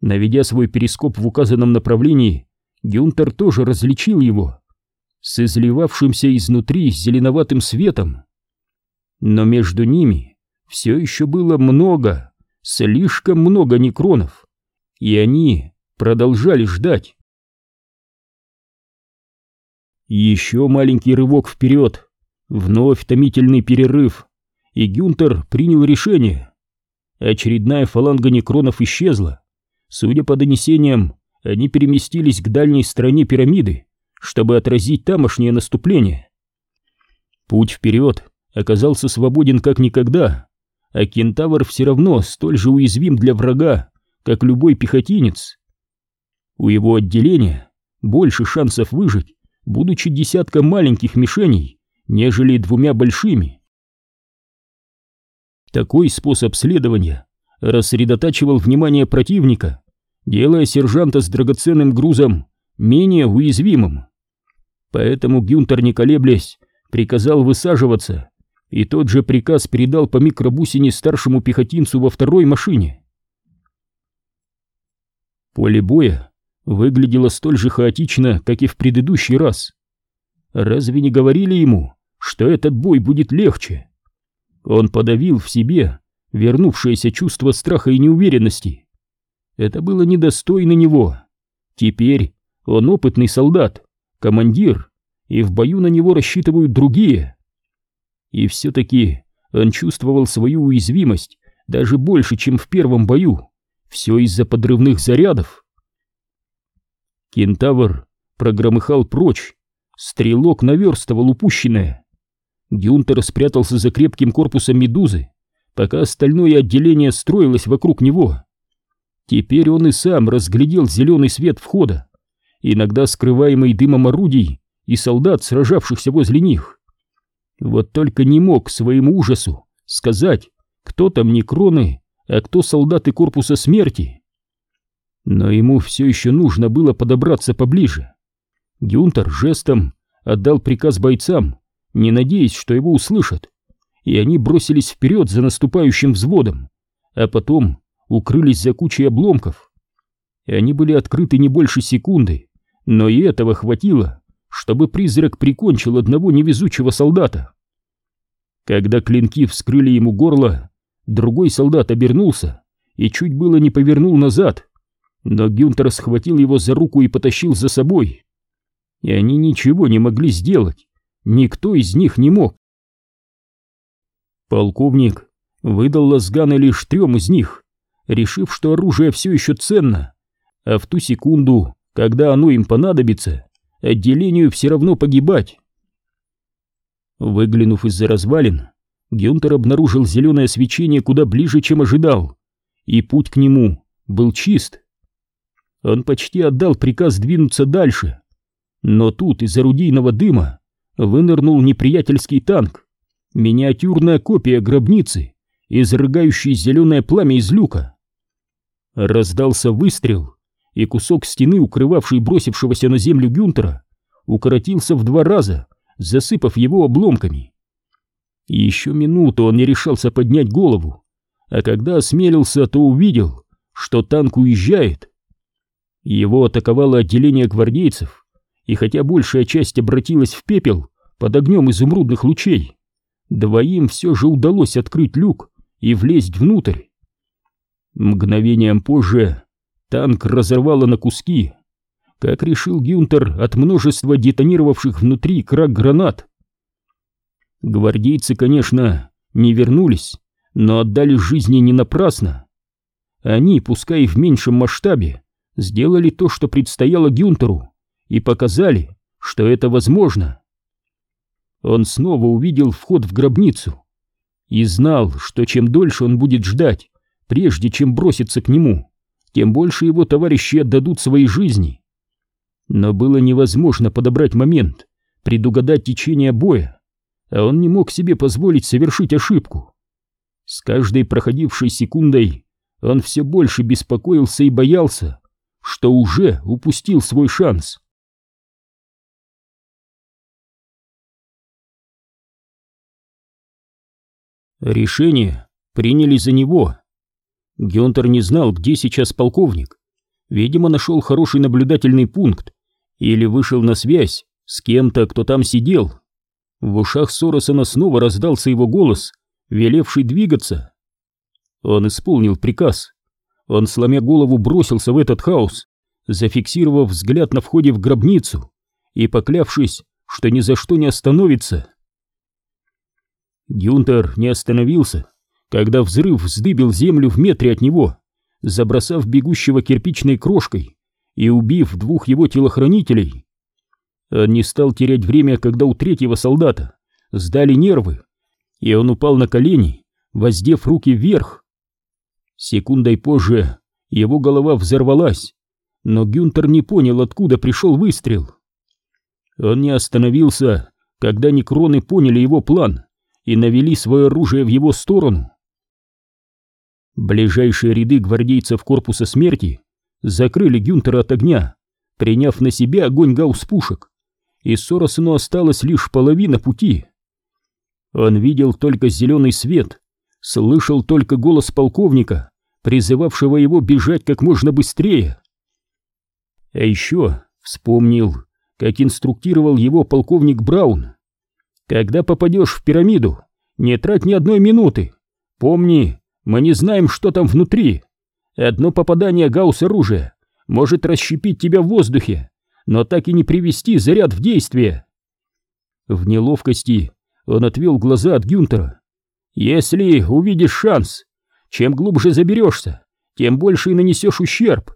Наведя свой перископ в указанном направлении, Гюнтер тоже различил его с изливавшимся изнутри зеленоватым светом. Но между ними все еще было много, слишком много некронов, и они продолжали ждать. Еще маленький рывок вперед, вновь томительный перерыв, и Гюнтер принял решение. Очередная фаланга некронов исчезла. Судя по донесениям, они переместились к дальней стороне пирамиды, чтобы отразить тамошнее наступление. Путь вперед оказался свободен как никогда, а кентавр все равно столь же уязвим для врага, как любой пехотинец. У его отделения больше шансов выжить, будучи десятком маленьких мишеней, нежели двумя большими. Такой способ следования рассредотачивал внимание противника делая сержанта с драгоценным грузом менее уязвимым. Поэтому Гюнтер, не колеблясь, приказал высаживаться, и тот же приказ передал по микробусине старшему пехотинцу во второй машине. Поле боя выглядело столь же хаотично, как и в предыдущий раз. Разве не говорили ему, что этот бой будет легче? Он подавил в себе вернувшееся чувство страха и неуверенности это было недостойно него. Теперь он опытный солдат, командир, и в бою на него рассчитывают другие. И все-таки он чувствовал свою уязвимость даже больше, чем в первом бою. Все из-за подрывных зарядов. Кентавр прогромыхал прочь, стрелок наверстывал упущенное. Гюнтер спрятался за крепким корпусом медузы, пока остальное отделение строилось вокруг него. Теперь он и сам разглядел зеленый свет входа, иногда скрываемый дымом орудий и солдат, сражавшихся возле них. Вот только не мог своему ужасу сказать, кто там не кроны, а кто солдаты корпуса смерти. Но ему все еще нужно было подобраться поближе. Гюнтер жестом отдал приказ бойцам, не надеясь, что его услышат, и они бросились вперед за наступающим взводом, а потом укрылись за кучей обломков. И они были открыты не больше секунды, но и этого хватило, чтобы призрак прикончил одного невезучего солдата. Когда клинки вскрыли ему горло, другой солдат обернулся и чуть было не повернул назад, но Гюнтер схватил его за руку и потащил за собой. И они ничего не могли сделать, никто из них не мог. Полковник выдал лазганы лишь трем из них, решив, что оружие все еще ценно, а в ту секунду, когда оно им понадобится, отделению все равно погибать. Выглянув из-за развалин, Гюнтер обнаружил зеленое свечение куда ближе, чем ожидал, и путь к нему был чист. Он почти отдал приказ двинуться дальше, но тут из орудийного дыма вынырнул неприятельский танк, миниатюрная копия гробницы, изрыгающий зеленое пламя из люка. Раздался выстрел, и кусок стены, укрывавший бросившегося на землю Гюнтера, укоротился в два раза, засыпав его обломками. Еще минуту он не решался поднять голову, а когда осмелился, то увидел, что танк уезжает. Его атаковало отделение гвардейцев, и хотя большая часть обратилась в пепел под огнем изумрудных лучей, двоим все же удалось открыть люк и влезть внутрь. Мгновением позже танк разорвало на куски, как решил Гюнтер от множества детонировавших внутри крак гранат. Гвардейцы, конечно, не вернулись, но отдали жизни не напрасно. Они, пускай и в меньшем масштабе, сделали то, что предстояло Гюнтеру, и показали, что это возможно. Он снова увидел вход в гробницу и знал, что чем дольше он будет ждать, прежде чем броситься к нему, тем больше его товарищи отдадут своей жизни. Но было невозможно подобрать момент, предугадать течение боя, а он не мог себе позволить совершить ошибку. С каждой проходившей секундой он все больше беспокоился и боялся, что уже упустил свой шанс. Решение приняли за него. Гюнтер не знал, где сейчас полковник. Видимо, нашел хороший наблюдательный пункт или вышел на связь с кем-то, кто там сидел. В ушах Соросона снова раздался его голос, велевший двигаться. Он исполнил приказ. Он, сломя голову, бросился в этот хаос, зафиксировав взгляд на входе в гробницу и поклявшись, что ни за что не остановится. Гюнтер не остановился, когда взрыв вздыбил землю в метре от него, забросав бегущего кирпичной крошкой и убив двух его телохранителей. Он не стал терять время, когда у третьего солдата сдали нервы, и он упал на колени, воздев руки вверх. Секундой позже его голова взорвалась, но Гюнтер не понял, откуда пришел выстрел. Он не остановился, когда некроны поняли его план и навели свое оружие в его сторону. Ближайшие ряды гвардейцев корпуса смерти закрыли Гюнтера от огня, приняв на себя огонь гаусс-пушек, и Соросену осталась лишь половина пути. Он видел только зеленый свет, слышал только голос полковника, призывавшего его бежать как можно быстрее. А еще вспомнил, как инструктировал его полковник Браун. Когда попадешь в пирамиду, не трать ни одной минуты. Помни, мы не знаем, что там внутри. Одно попадание гаусс-оружия может расщепить тебя в воздухе, но так и не привести заряд в действие. В неловкости он отвел глаза от Гюнтера. Если увидишь шанс, чем глубже заберешься, тем больше и нанесешь ущерб.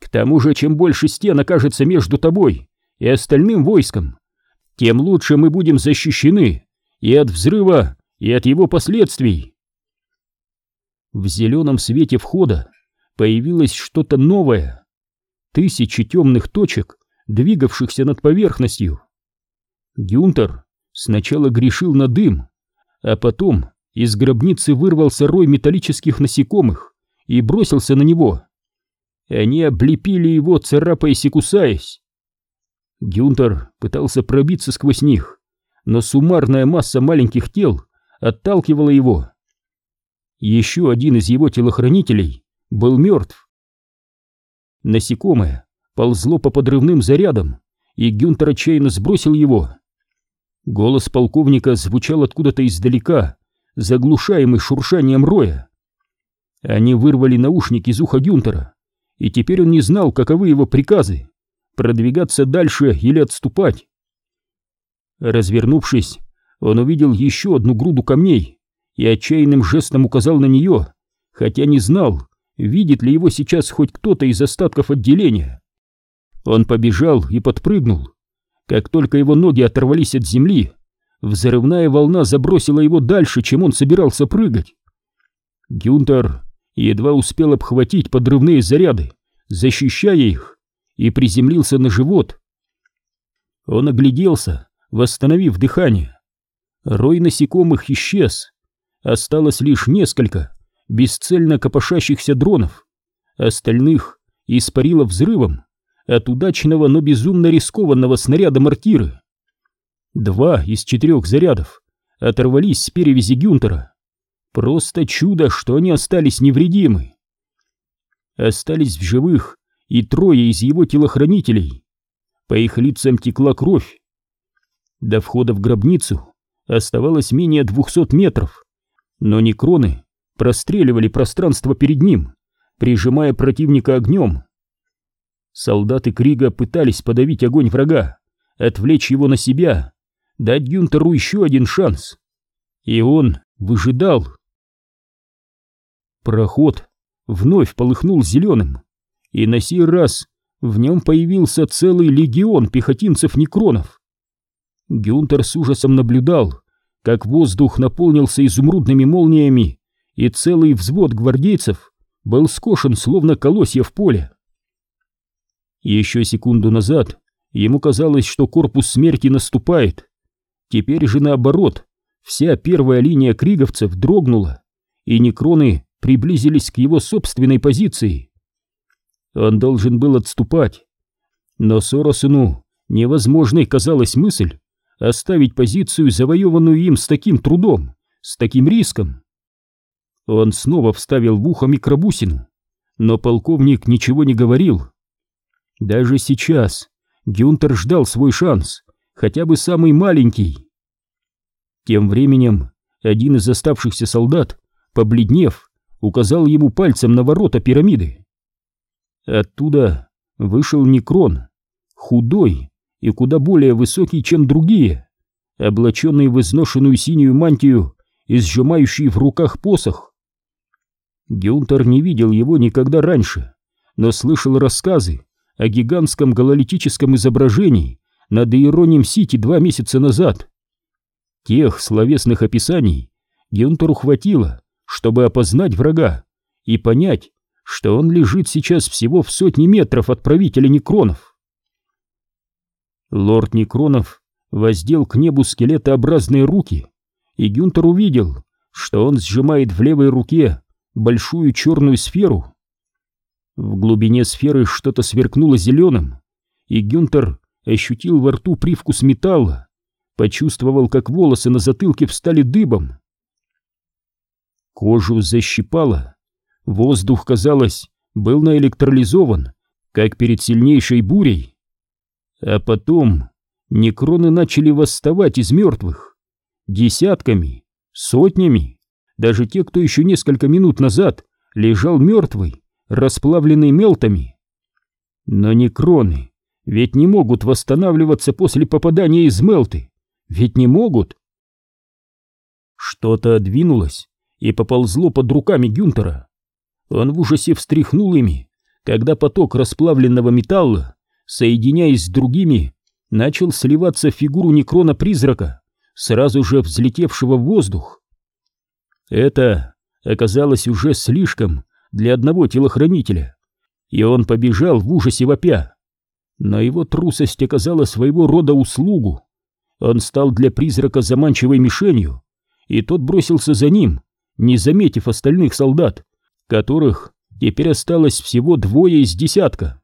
К тому же, чем больше стен окажется между тобой и остальным войском, тем лучше мы будем защищены и от взрыва, и от его последствий. В зеленом свете входа появилось что-то новое. Тысячи темных точек, двигавшихся над поверхностью. Гюнтер сначала грешил на дым, а потом из гробницы вырвался рой металлических насекомых и бросился на него. Они облепили его, царапаясь и кусаясь. Гюнтер пытался пробиться сквозь них, но суммарная масса маленьких тел отталкивала его. Еще один из его телохранителей был мертв. Насекомое ползло по подрывным зарядам, и Гюнтер отчаянно сбросил его. Голос полковника звучал откуда-то издалека, заглушаемый шуршанием роя. Они вырвали наушник из уха Гюнтера, и теперь он не знал, каковы его приказы — продвигаться дальше или отступать. Развернувшись, он увидел еще одну груду камней и отчаянным жестом указал на нее, хотя не знал, видит ли его сейчас хоть кто-то из остатков отделения. Он побежал и подпрыгнул. Как только его ноги оторвались от земли, взрывная волна забросила его дальше, чем он собирался прыгать. Гюнтер едва успел обхватить подрывные заряды, защищая их, и приземлился на живот. Он огляделся, восстановив дыхание. Рой насекомых исчез. Осталось лишь несколько бесцельно копошащихся дронов. Остальных испарило взрывом от удачного, но безумно рискованного снаряда мортиры. Два из четырех зарядов оторвались с перевязи Гюнтера. Просто чудо, что они остались невредимы. Остались в живых и трое из его телохранителей. По их лицам текла кровь. До входа в гробницу оставалось менее двухсот метров, но некроны простреливали пространство перед ним, прижимая противника огнем. Солдаты Крига пытались подавить огонь врага, отвлечь его на себя, дать Гюнтеру еще один шанс. И он выжидал. Проход вновь полыхнул зеленым, и на сей раз в нем появился целый легион пехотинцев-некронов. Гюнтер с ужасом наблюдал, как воздух наполнился изумрудными молниями, и целый взвод гвардейцев был скошен, словно колосья в поле. Еще секунду назад ему казалось, что корпус смерти наступает. Теперь же наоборот, вся первая линия криговцев дрогнула, и некроны приблизились к его собственной позиции. Он должен был отступать, но Соросуну невозможной казалась мысль оставить позицию, завоеванную им с таким трудом, с таким риском. Он снова вставил в ухо микробусину, но полковник ничего не говорил. Даже сейчас Гюнтер ждал свой шанс, хотя бы самый маленький. Тем временем один из оставшихся солдат, побледнев, указал ему пальцем на ворота пирамиды. Оттуда вышел Некрон, худой и куда более высокий, чем другие, облаченный в изношенную синюю мантию и сжимающий в руках посох. Гюнтер не видел его никогда раньше, но слышал рассказы о гигантском гололитическом изображении над Иероним-Сити два месяца назад. Тех словесных описаний Гюнтеру хватило, чтобы опознать врага и понять, что он лежит сейчас всего в сотни метров от правителя Некронов. Лорд Некронов воздел к небу скелетообразные руки, и Гюнтер увидел, что он сжимает в левой руке большую черную сферу, в глубине сферы что-то сверкнуло зеленым, и Гюнтер ощутил во рту привкус металла, почувствовал, как волосы на затылке встали дыбом. Кожу защипало, воздух, казалось, был наэлектролизован, как перед сильнейшей бурей. А потом некроны начали восставать из мертвых. Десятками, сотнями, даже те, кто еще несколько минут назад лежал мертвый, расплавленный мелтами. Но некроны ведь не могут восстанавливаться после попадания из мелты, ведь не могут. Что-то двинулось и поползло под руками Гюнтера. Он в ужасе встряхнул ими, когда поток расплавленного металла, соединяясь с другими, начал сливаться в фигуру некрона-призрака, сразу же взлетевшего в воздух. Это оказалось уже слишком для одного телохранителя, и он побежал в ужасе вопя. Но его трусость оказала своего рода услугу. Он стал для призрака заманчивой мишенью, и тот бросился за ним, не заметив остальных солдат, которых теперь осталось всего двое из десятка.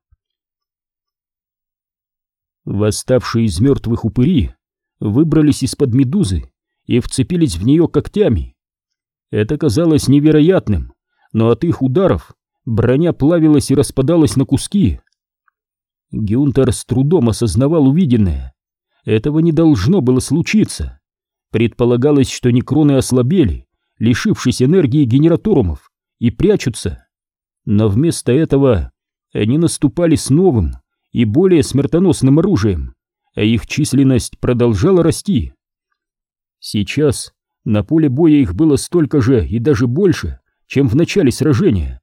Восставшие из мертвых упыри выбрались из-под медузы и вцепились в нее когтями. Это казалось невероятным, но от их ударов броня плавилась и распадалась на куски. Гюнтер с трудом осознавал увиденное. Этого не должно было случиться. Предполагалось, что некроны ослабели, лишившись энергии генераторумов, и прячутся. Но вместо этого они наступали с новым, и более смертоносным оружием, а их численность продолжала расти. Сейчас на поле боя их было столько же и даже больше, чем в начале сражения.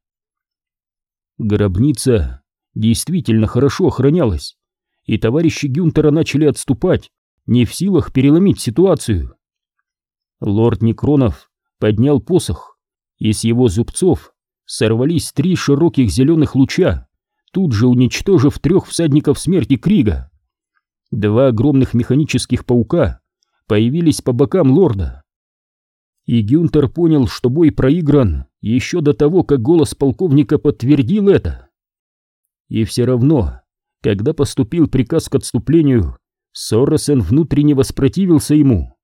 Гробница действительно хорошо охранялась, и товарищи Гюнтера начали отступать, не в силах переломить ситуацию. Лорд Некронов поднял посох, и с его зубцов сорвались три широких зеленых луча, тут же уничтожив трех всадников смерти Крига. Два огромных механических паука появились по бокам лорда. И Гюнтер понял, что бой проигран еще до того, как голос полковника подтвердил это. И все равно, когда поступил приказ к отступлению, Соросен внутренне воспротивился ему.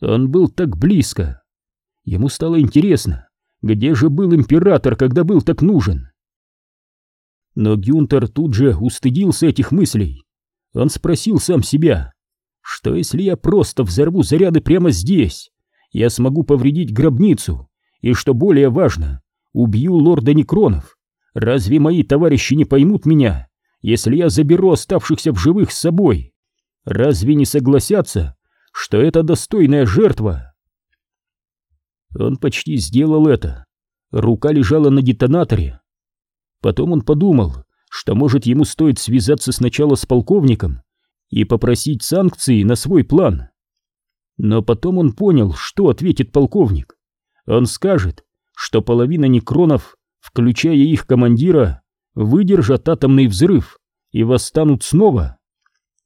Он был так близко. Ему стало интересно, где же был император, когда был так нужен. Но Гюнтер тут же устыдился этих мыслей. Он спросил сам себя, что если я просто взорву заряды прямо здесь, я смогу повредить гробницу, и, что более важно, убью лорда Некронов. Разве мои товарищи не поймут меня, если я заберу оставшихся в живых с собой? Разве не согласятся, что это достойная жертва? Он почти сделал это. Рука лежала на детонаторе, Потом он подумал, что может ему стоит связаться сначала с полковником и попросить санкции на свой план. Но потом он понял, что ответит полковник. Он скажет, что половина некронов, включая их командира, выдержат атомный взрыв и восстанут снова,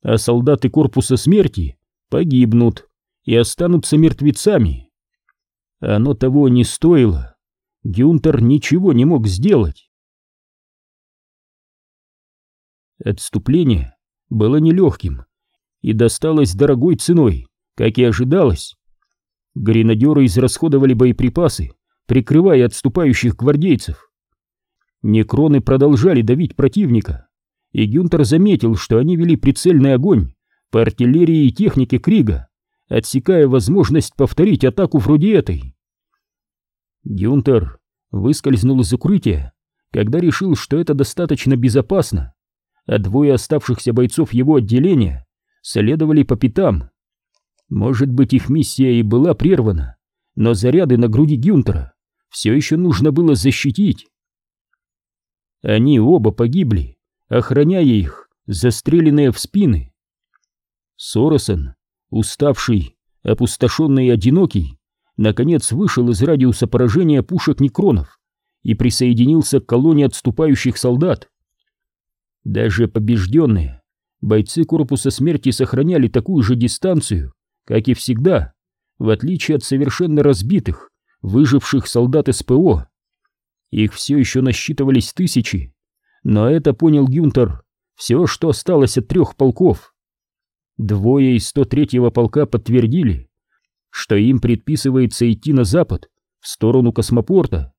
а солдаты корпуса смерти погибнут и останутся мертвецами. Оно того не стоило. Гюнтер ничего не мог сделать. Отступление было нелегким и досталось дорогой ценой, как и ожидалось. Гренадеры израсходовали боеприпасы, прикрывая отступающих гвардейцев. Некроны продолжали давить противника, и Гюнтер заметил, что они вели прицельный огонь по артиллерии и технике Крига, отсекая возможность повторить атаку вроде этой. Гюнтер выскользнул из укрытия, когда решил, что это достаточно безопасно, а двое оставшихся бойцов его отделения следовали по пятам. Может быть, их миссия и была прервана, но заряды на груди Гюнтера все еще нужно было защитить. Они оба погибли, охраняя их, застреленные в спины. Соросон, уставший, опустошенный и одинокий, наконец вышел из радиуса поражения пушек некронов и присоединился к колонне отступающих солдат. Даже побежденные, бойцы корпуса смерти сохраняли такую же дистанцию, как и всегда, в отличие от совершенно разбитых, выживших солдат СПО. Их все еще насчитывались тысячи, но это понял Гюнтер, все, что осталось от трех полков. Двое из 103-го полка подтвердили, что им предписывается идти на запад, в сторону космопорта,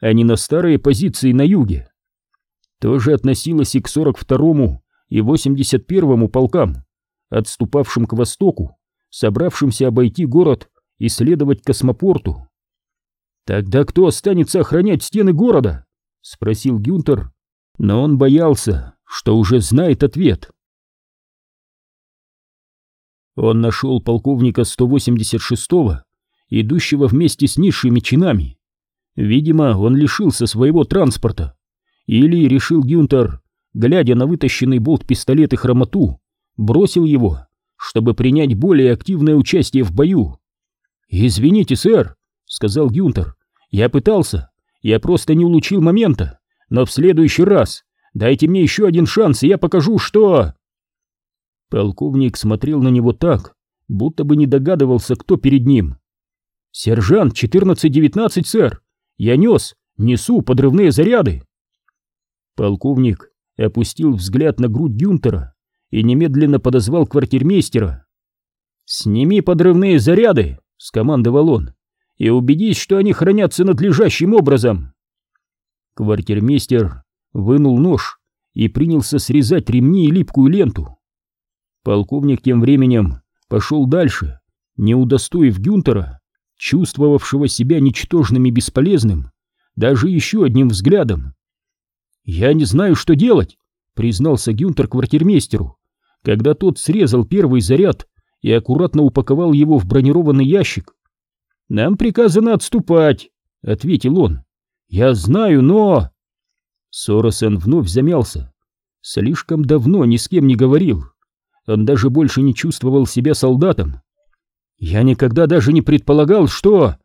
а не на старые позиции на юге тоже относилось и к 42-му и 81-му полкам, отступавшим к востоку, собравшимся обойти город и следовать космопорту. «Тогда кто останется охранять стены города?» — спросил Гюнтер, но он боялся, что уже знает ответ. Он нашел полковника 186-го, идущего вместе с низшими чинами. Видимо, он лишился своего транспорта Или, решил Гюнтер, глядя на вытащенный болт пистолет и хромоту, бросил его, чтобы принять более активное участие в бою. «Извините, сэр», — сказал Гюнтер, — «я пытался, я просто не улучил момента, но в следующий раз дайте мне еще один шанс, и я покажу, что...» Полковник смотрел на него так, будто бы не догадывался, кто перед ним. «Сержант 14-19, сэр! Я нес, несу подрывные заряды!» Полковник опустил взгляд на грудь Гюнтера и немедленно подозвал квартирмейстера. «Сними подрывные заряды!» — скомандовал он. «И убедись, что они хранятся надлежащим образом!» Квартирмейстер вынул нож и принялся срезать ремни и липкую ленту. Полковник тем временем пошел дальше, не удостоив Гюнтера, чувствовавшего себя ничтожным и бесполезным, даже еще одним взглядом. «Я не знаю, что делать», — признался Гюнтер квартирмейстеру, когда тот срезал первый заряд и аккуратно упаковал его в бронированный ящик. «Нам приказано отступать», — ответил он. «Я знаю, но...» Соросон вновь замялся. Слишком давно ни с кем не говорил. Он даже больше не чувствовал себя солдатом. Я никогда даже не предполагал, что...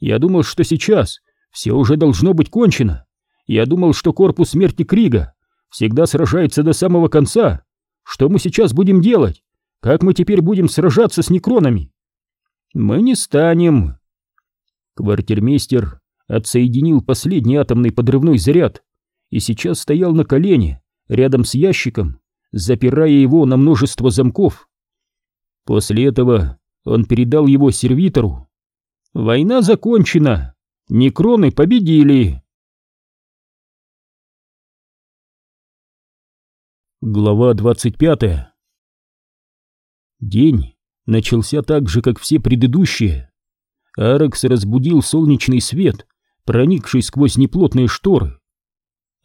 Я думал, что сейчас все уже должно быть кончено. Я думал, что корпус смерти Крига всегда сражается до самого конца. Что мы сейчас будем делать? Как мы теперь будем сражаться с некронами? Мы не станем. Квартирмейстер отсоединил последний атомный подрывной заряд и сейчас стоял на колене рядом с ящиком, запирая его на множество замков. После этого он передал его сервитору. «Война закончена! Некроны победили!» Глава 25 День начался так же, как все предыдущие. Аракс разбудил солнечный свет, проникший сквозь неплотные шторы.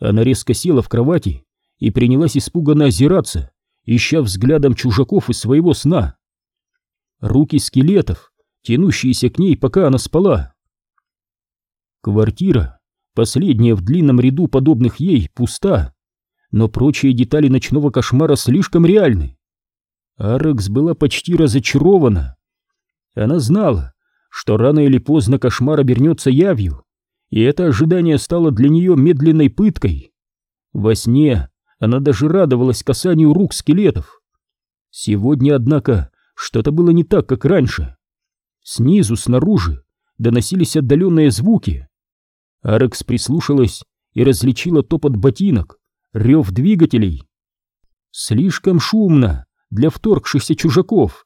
Она резко села в кровати и принялась испуганно озираться, ища взглядом чужаков из своего сна. Руки скелетов, тянущиеся к ней, пока она спала. Квартира, последняя в длинном ряду подобных ей, пуста, но прочие детали ночного кошмара слишком реальны. Арекс была почти разочарована. Она знала, что рано или поздно кошмар обернется явью, и это ожидание стало для нее медленной пыткой. Во сне она даже радовалась касанию рук скелетов. Сегодня, однако, что-то было не так, как раньше. Снизу, снаружи, доносились отдаленные звуки. Арекс прислушалась и различила топот ботинок, рев двигателей. Слишком шумно для вторгшихся чужаков.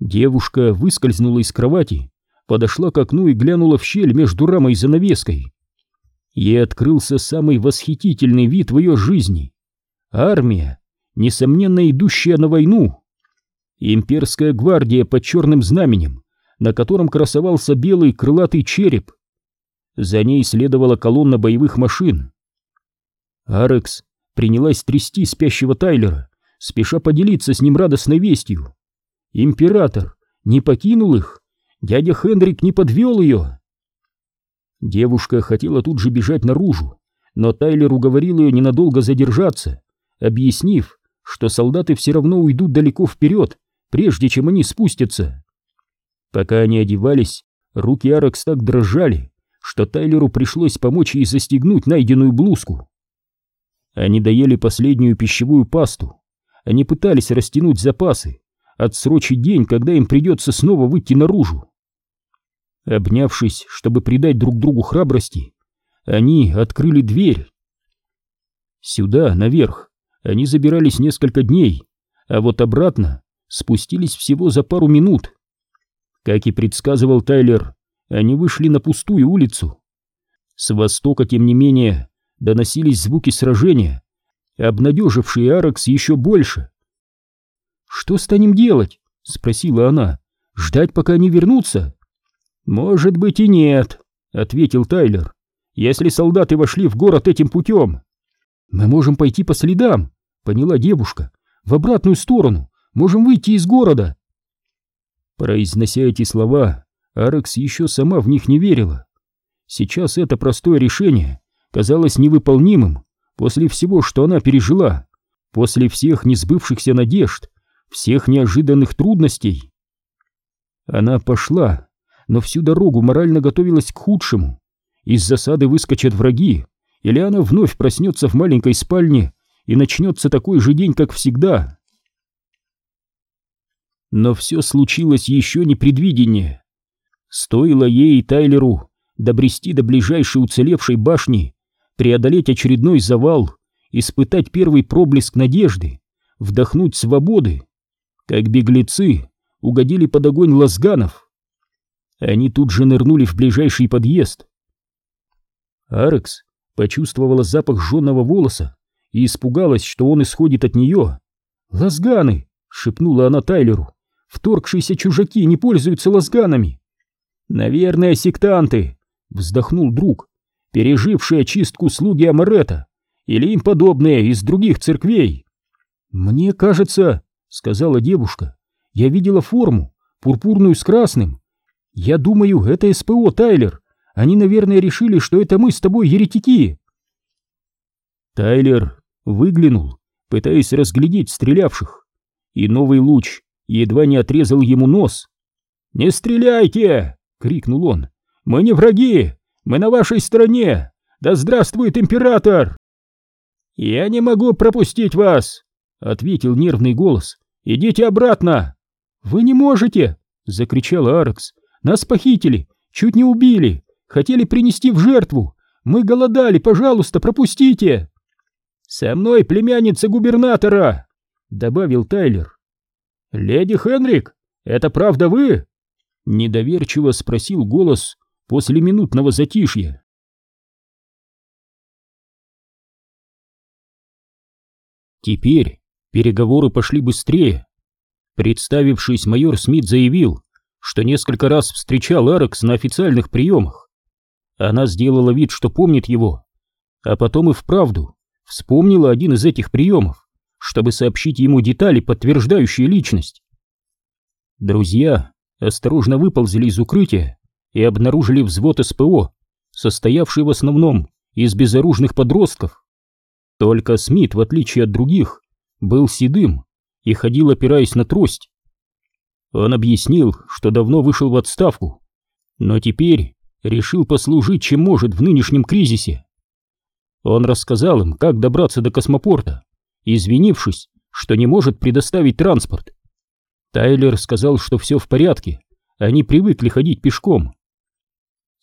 Девушка выскользнула из кровати, подошла к окну и глянула в щель между рамой и занавеской. Ей открылся самый восхитительный вид в ее жизни. Армия, несомненно идущая на войну. Имперская гвардия под черным знаменем, на котором красовался белый крылатый череп. За ней следовала колонна боевых машин. Арекс принялась трясти спящего Тайлера, спеша поделиться с ним радостной вестью. Император не покинул их, дядя Хендрик не подвел ее. Девушка хотела тут же бежать наружу, но Тайлер уговорил ее ненадолго задержаться, объяснив, что солдаты все равно уйдут далеко вперед, прежде чем они спустятся. Пока они одевались, руки Аракс так дрожали, что Тайлеру пришлось помочь ей застегнуть найденную блузку. Они доели последнюю пищевую пасту. Они пытались растянуть запасы, отсрочить день, когда им придется снова выйти наружу. Обнявшись, чтобы придать друг другу храбрости, они открыли дверь. Сюда, наверх, они забирались несколько дней, а вот обратно спустились всего за пару минут. Как и предсказывал Тайлер, они вышли на пустую улицу. С востока, тем не менее, доносились звуки сражения, обнадежившие Аракс еще больше. «Что станем делать?» — спросила она. «Ждать, пока они вернутся?» «Может быть и нет», — ответил Тайлер, «если солдаты вошли в город этим путем». «Мы можем пойти по следам», — поняла девушка, «в обратную сторону, можем выйти из города». Произнося эти слова, Арекс еще сама в них не верила. Сейчас это простое решение казалось невыполнимым после всего, что она пережила, после всех несбывшихся надежд, всех неожиданных трудностей. Она пошла, но всю дорогу морально готовилась к худшему. Из засады выскочат враги, или она вновь проснется в маленькой спальне, и начнется такой же день, как всегда. Но все случилось еще непредвиденнее. Стоило ей и Тайлеру добрести до ближайшей уцелевшей башни, преодолеть очередной завал, испытать первый проблеск надежды, вдохнуть свободы, как беглецы угодили под огонь лазганов. Они тут же нырнули в ближайший подъезд. Арекс почувствовала запах жженного волоса и испугалась, что он исходит от нее. «Лазганы!» — шепнула она Тайлеру. «Вторгшиеся чужаки не пользуются лазганами!» «Наверное, сектанты!» — вздохнул друг. «Пережившие очистку слуги Амарета или им подобные из других церквей!» «Мне кажется...» — сказала девушка. «Я видела форму, пурпурную с красным. Я думаю, это СПО, Тайлер. Они, наверное, решили, что это мы с тобой еретики!» Тайлер выглянул, пытаясь разглядеть стрелявших, и новый луч едва не отрезал ему нос. «Не стреляйте!» — крикнул он. «Мы не враги! Мы на вашей стороне! Да здравствует император!» «Я не могу пропустить вас!» — ответил нервный голос. «Идите обратно!» «Вы не можете!» — закричал Аркс. «Нас похитили! Чуть не убили! Хотели принести в жертву! Мы голодали! Пожалуйста, пропустите!» «Со мной племянница губернатора!» — добавил Тайлер. «Леди Хенрик, это правда вы?» — недоверчиво спросил голос после минутного затишья. Теперь переговоры пошли быстрее. Представившись, майор Смит заявил, что несколько раз встречал Аракс на официальных приемах. Она сделала вид, что помнит его, а потом и вправду вспомнила один из этих приемов, чтобы сообщить ему детали, подтверждающие личность. Друзья осторожно выползли из укрытия и обнаружили взвод СПО, состоявший в основном из безоружных подростков. Только Смит, в отличие от других, был седым и ходил опираясь на трость. Он объяснил, что давно вышел в отставку, но теперь решил послужить чем может в нынешнем кризисе. Он рассказал им, как добраться до космопорта, извинившись, что не может предоставить транспорт. Тайлер сказал, что все в порядке, они привыкли ходить пешком.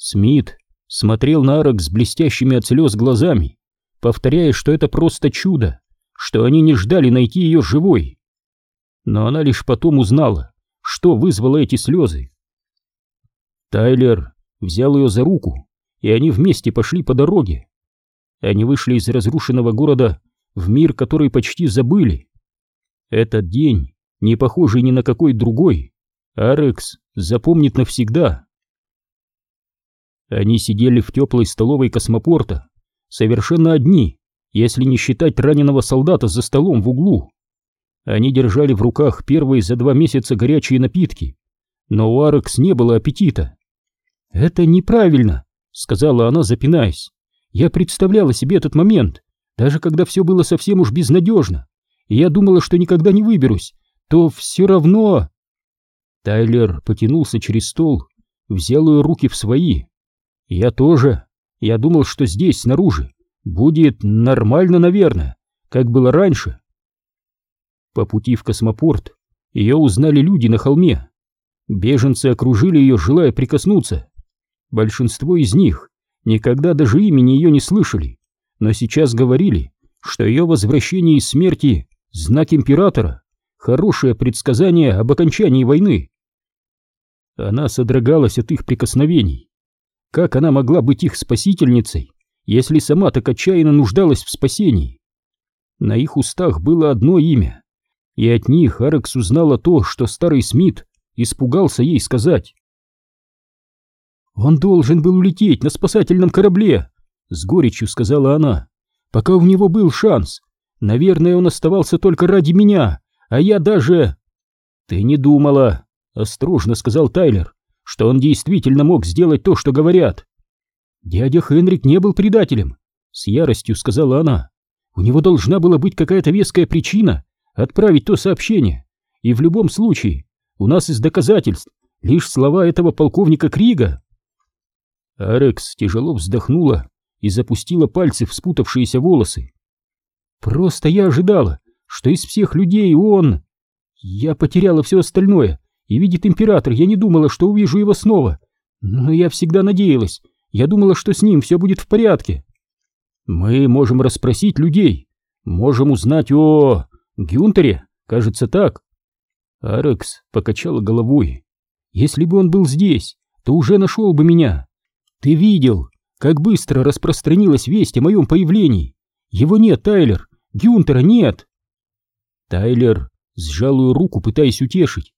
Смит смотрел на Арок с блестящими от слез глазами, повторяя, что это просто чудо, что они не ждали найти ее живой. Но она лишь потом узнала, что вызвало эти слезы. Тайлер взял ее за руку, и они вместе пошли по дороге. Они вышли из разрушенного города в мир, который почти забыли. Этот день, не похожий ни на какой другой, Арекс запомнит навсегда. Они сидели в теплой столовой космопорта, совершенно одни, если не считать раненого солдата за столом в углу. Они держали в руках первые за два месяца горячие напитки, но у Арекс не было аппетита. «Это неправильно», — сказала она, запинаясь. Я представляла себе этот момент, даже когда все было совсем уж безнадежно, и я думала, что никогда не выберусь, то все равно... Тайлер потянулся через стол, взял ее руки в свои. Я тоже. Я думал, что здесь, снаружи, будет нормально, наверное, как было раньше. По пути в космопорт ее узнали люди на холме. Беженцы окружили ее, желая прикоснуться. Большинство из них никогда даже имени ее не слышали, но сейчас говорили, что ее возвращение из смерти — знак императора, хорошее предсказание об окончании войны. Она содрогалась от их прикосновений. Как она могла быть их спасительницей, если сама так отчаянно нуждалась в спасении? На их устах было одно имя, и от них Арекс узнала то, что старый Смит испугался ей сказать. «Он должен был улететь на спасательном корабле», — с горечью сказала она, — «пока у него был шанс. Наверное, он оставался только ради меня, а я даже...» «Ты не думала», — осторожно сказал Тайлер, — «что он действительно мог сделать то, что говорят». «Дядя Хенрик не был предателем. с яростью сказала она. У него должна была быть какая-то веская причина отправить то сообщение. И в любом случае, у нас из доказательств лишь слова этого полковника Крига. Арекс тяжело вздохнула и запустила пальцы в спутавшиеся волосы. Просто я ожидала, что из всех людей он... Я потеряла все остальное, и видит император, я не думала, что увижу его снова. Но я всегда надеялась, я думала, что с ним все будет в порядке. Мы можем расспросить людей, можем узнать о... Гюнтере, кажется так. Арекс покачала головой. Если бы он был здесь, то уже нашел бы меня. Ты видел, как быстро распространилась весть о моем появлении. Его нет, Тайлер, Гюнтера нет. Тайлер сжал ее руку, пытаясь утешить.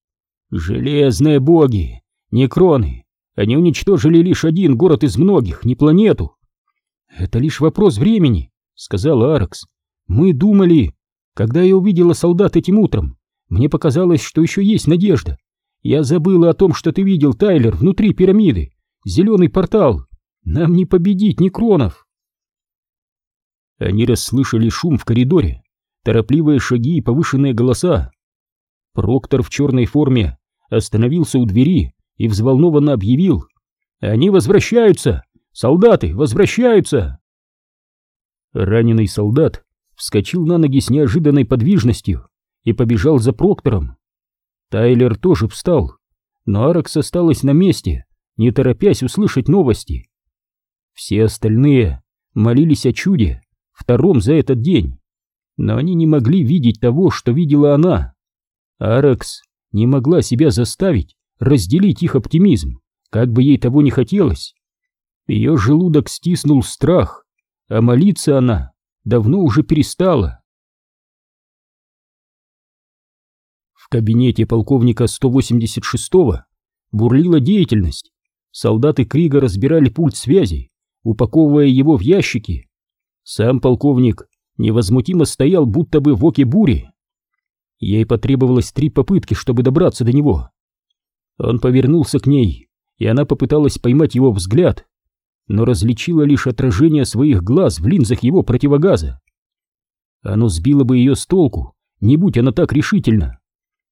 Железные боги, некроны, они уничтожили лишь один город из многих, не планету. Это лишь вопрос времени, сказал Аракс. Мы думали, когда я увидела солдат этим утром, мне показалось, что еще есть надежда. Я забыла о том, что ты видел, Тайлер, внутри пирамиды. Зеленый портал. Нам не победить некронов. Они расслышали шум в коридоре, торопливые шаги и повышенные голоса. Проктор в черной форме остановился у двери и взволнованно объявил. «Они возвращаются! Солдаты возвращаются!» Раненый солдат вскочил на ноги с неожиданной подвижностью и побежал за Проктором. Тайлер тоже встал, но Аракс осталась на месте, не торопясь услышать новости. Все остальные молились о чуде, втором за этот день, но они не могли видеть того, что видела она. Аракс не могла себя заставить разделить их оптимизм, как бы ей того не хотелось. Ее желудок стиснул страх, а молиться она давно уже перестала. В кабинете полковника 186-го бурлила деятельность. Солдаты Крига разбирали пульт связи, упаковывая его в ящики. Сам полковник невозмутимо стоял, будто бы в оке бури. Ей потребовалось три попытки, чтобы добраться до него. Он повернулся к ней, и она попыталась поймать его взгляд, но различила лишь отражение своих глаз в линзах его противогаза. Оно сбило бы ее с толку, не будь она так решительна.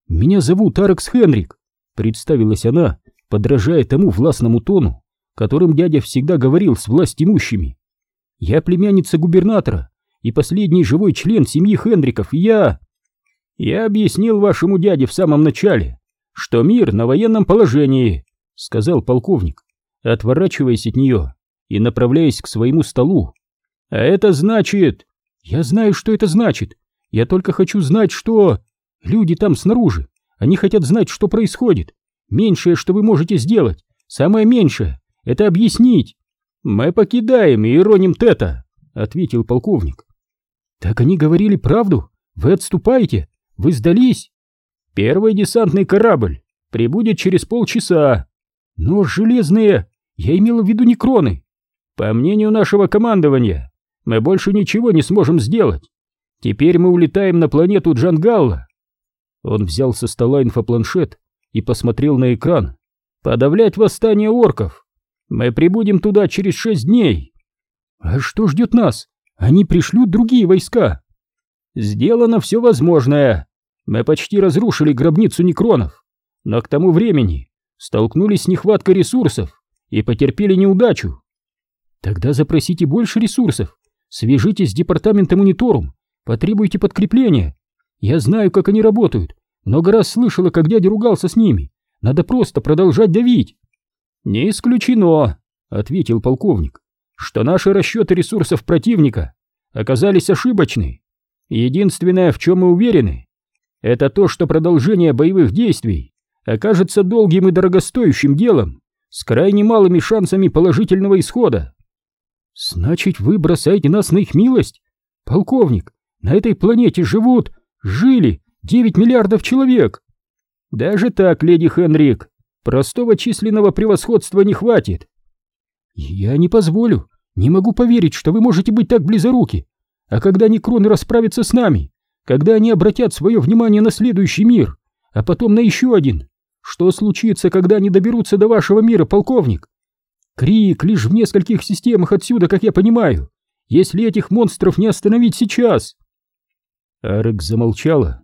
«Меня зовут Арекс Хенрик», — представилась она, подражая тому властному тону, которым дядя всегда говорил с власть имущими. «Я племянница губернатора и последний живой член семьи Хенриков, и я...» «Я объяснил вашему дяде в самом начале, что мир на военном положении», — сказал полковник, отворачиваясь от нее и направляясь к своему столу. «А это значит...» «Я знаю, что это значит. Я только хочу знать, что...» «Люди там снаружи. Они хотят знать, что происходит. Меньшее, что вы можете сделать, самое меньшее, это объяснить. Мы покидаем ироним Тета», — ответил полковник. «Так они говорили правду? Вы отступаете? Вы сдались?» «Первый десантный корабль прибудет через полчаса. Но железные... Я имела в виду некроны. По мнению нашего командования, мы больше ничего не сможем сделать. Теперь мы улетаем на планету Джангалла». Он взял со стола инфопланшет и посмотрел на экран. «Подавлять восстание орков. Мы прибудем туда через шесть дней». «А что ждет нас? Они пришлют другие войска». «Сделано все возможное. Мы почти разрушили гробницу некронов, но к тому времени столкнулись с нехваткой ресурсов и потерпели неудачу. Тогда запросите больше ресурсов, свяжитесь с департаментом Униторум, потребуйте подкрепления. Я знаю, как они работают, много раз слышала, как дядя ругался с ними. Надо просто продолжать давить. Не исключено, ответил полковник, что наши расчеты ресурсов противника оказались ошибочны. Единственное, в чем мы уверены, это то, что продолжение боевых действий окажется долгим и дорогостоящим делом с крайне малыми шансами положительного исхода. Значит, вы бросаете нас на их милость? Полковник, на этой планете живут, жили 9 миллиардов человек. Даже так, леди Хенрик, простого численного превосходства не хватит. Я не позволю, не могу поверить, что вы можете быть так близоруки. А когда некроны расправятся с нами, когда они обратят свое внимание на следующий мир, а потом на еще один, что случится, когда они доберутся до вашего мира, полковник? Крик лишь в нескольких системах отсюда, как я понимаю, если этих монстров не остановить сейчас. Арек замолчала.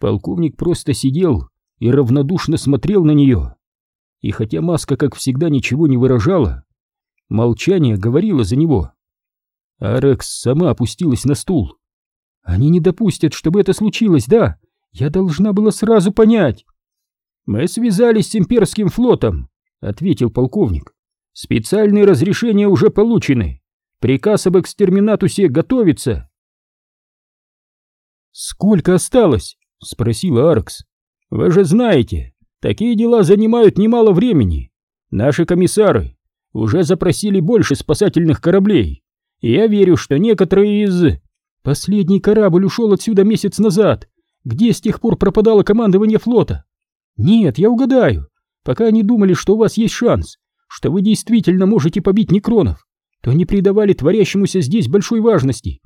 Полковник просто сидел и равнодушно смотрел на нее. И хотя маска, как всегда, ничего не выражала, молчание говорило за него. Арекс сама опустилась на стул. «Они не допустят, чтобы это случилось, да? Я должна была сразу понять». «Мы связались с имперским флотом», — ответил полковник. «Специальные разрешения уже получены. Приказ об экстерминатусе готовится». «Сколько осталось?» — спросила Аркс. «Вы же знаете, такие дела занимают немало времени. Наши комиссары уже запросили больше спасательных кораблей, я верю, что некоторые из...» «Последний корабль ушел отсюда месяц назад. Где с тех пор пропадало командование флота?» «Нет, я угадаю. Пока они думали, что у вас есть шанс, что вы действительно можете побить некронов, то не придавали творящемуся здесь большой важности.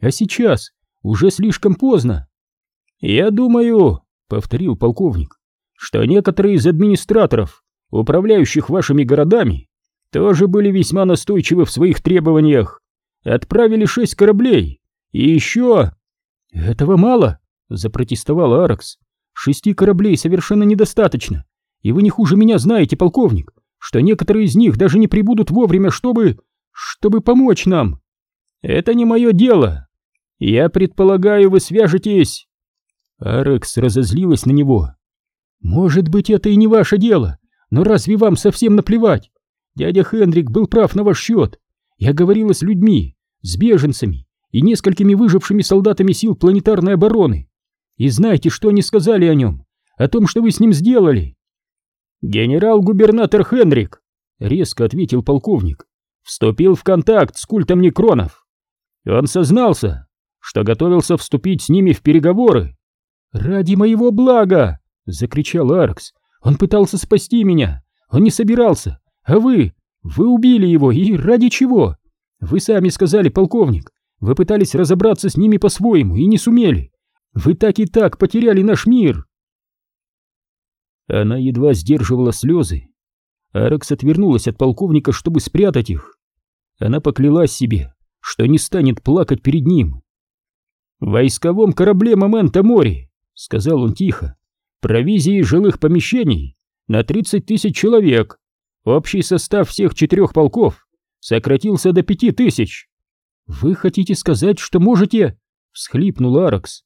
А сейчас уже слишком поздно. Я думаю, повторил полковник, что некоторые из администраторов, управляющих вашими городами, тоже были весьма настойчивы в своих требованиях. Отправили шесть кораблей. И еще... Этого мало, запротестовал Аракс. Шести кораблей совершенно недостаточно. И вы не хуже меня знаете, полковник, что некоторые из них даже не прибудут вовремя, чтобы... чтобы помочь нам. Это не мое дело. Я предполагаю, вы свяжетесь. Арекс разозлилась на него. Может быть, это и не ваше дело, но разве вам совсем наплевать? Дядя Хендрик был прав на ваш счет. Я говорила с людьми, с беженцами и несколькими выжившими солдатами сил планетарной обороны. И знаете, что они сказали о нем? О том, что вы с ним сделали? Генерал-губернатор Хенрик, резко ответил полковник, вступил в контакт с культом некронов. Он сознался, что готовился вступить с ними в переговоры. «Ради моего блага!» — закричал Аркс. «Он пытался спасти меня! Он не собирался! А вы? Вы убили его, и ради чего? Вы сами сказали, полковник, вы пытались разобраться с ними по-своему и не сумели. Вы так и так потеряли наш мир!» Она едва сдерживала слезы. Аракс отвернулась от полковника, чтобы спрятать их. Она поклялась себе, что не станет плакать перед ним. «В войсковом корабле Момента Мори», — сказал он тихо, — «провизии жилых помещений на 30 тысяч человек. Общий состав всех четырех полков сократился до пяти тысяч». «Вы хотите сказать, что можете?» — всхлипнул Аракс.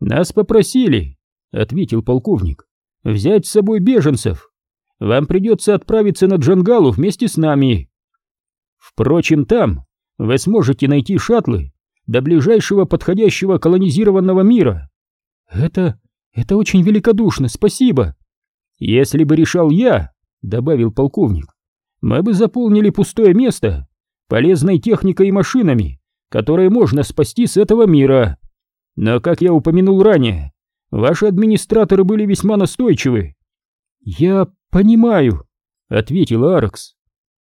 «Нас попросили», — ответил полковник, — «взять с собой беженцев. Вам придется отправиться на Джангалу вместе с нами. Впрочем, там вы сможете найти шаттлы до ближайшего подходящего колонизированного мира. Это... это очень великодушно, спасибо. Если бы решал я, добавил полковник, мы бы заполнили пустое место полезной техникой и машинами, которые можно спасти с этого мира. Но, как я упомянул ранее, ваши администраторы были весьма настойчивы. Я понимаю, ответил Аркс.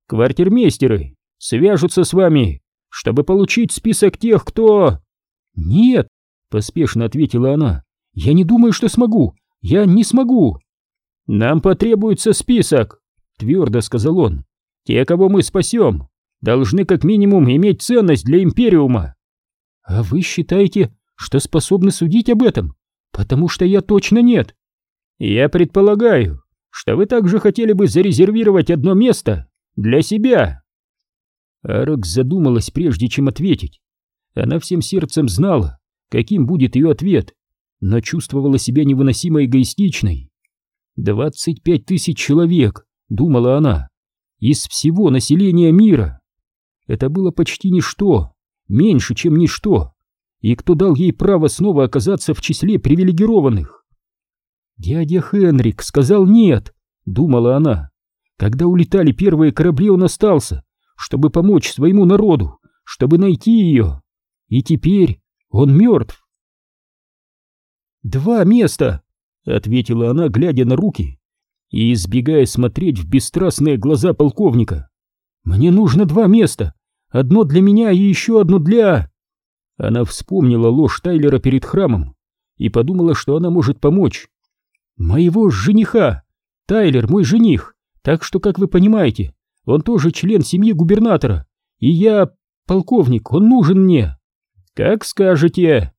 Квартирмейстеры свяжутся с вами, чтобы получить список тех, кто... Нет, поспешно ответила она. Я не думаю, что смогу. Я не смогу. Нам потребуется список, твердо сказал он. Те, кого мы спасем, должны как минимум иметь ценность для Империума. А вы считаете, что способны судить об этом? Потому что я точно нет. Я предполагаю, что вы также хотели бы зарезервировать одно место для себя. Аракс задумалась, прежде чем ответить. Она всем сердцем знала, каким будет ее ответ, но чувствовала себя невыносимо эгоистичной. «Двадцать пять тысяч человек», — думала она, — «из всего населения мира». Это было почти ничто, меньше, чем ничто. И кто дал ей право снова оказаться в числе привилегированных? «Дядя Хенрик сказал нет», — думала она. «Когда улетали первые корабли, он остался, чтобы помочь своему народу, чтобы найти ее. И теперь он мертв. «Два места!» — ответила она, глядя на руки и избегая смотреть в бесстрастные глаза полковника. «Мне нужно два места, одно для меня и еще одно для...» Она вспомнила ложь Тайлера перед храмом и подумала, что она может помочь. «Моего жениха! Тайлер мой жених, так что, как вы понимаете, он тоже член семьи губернатора, и я полковник, он нужен мне. Как скажете.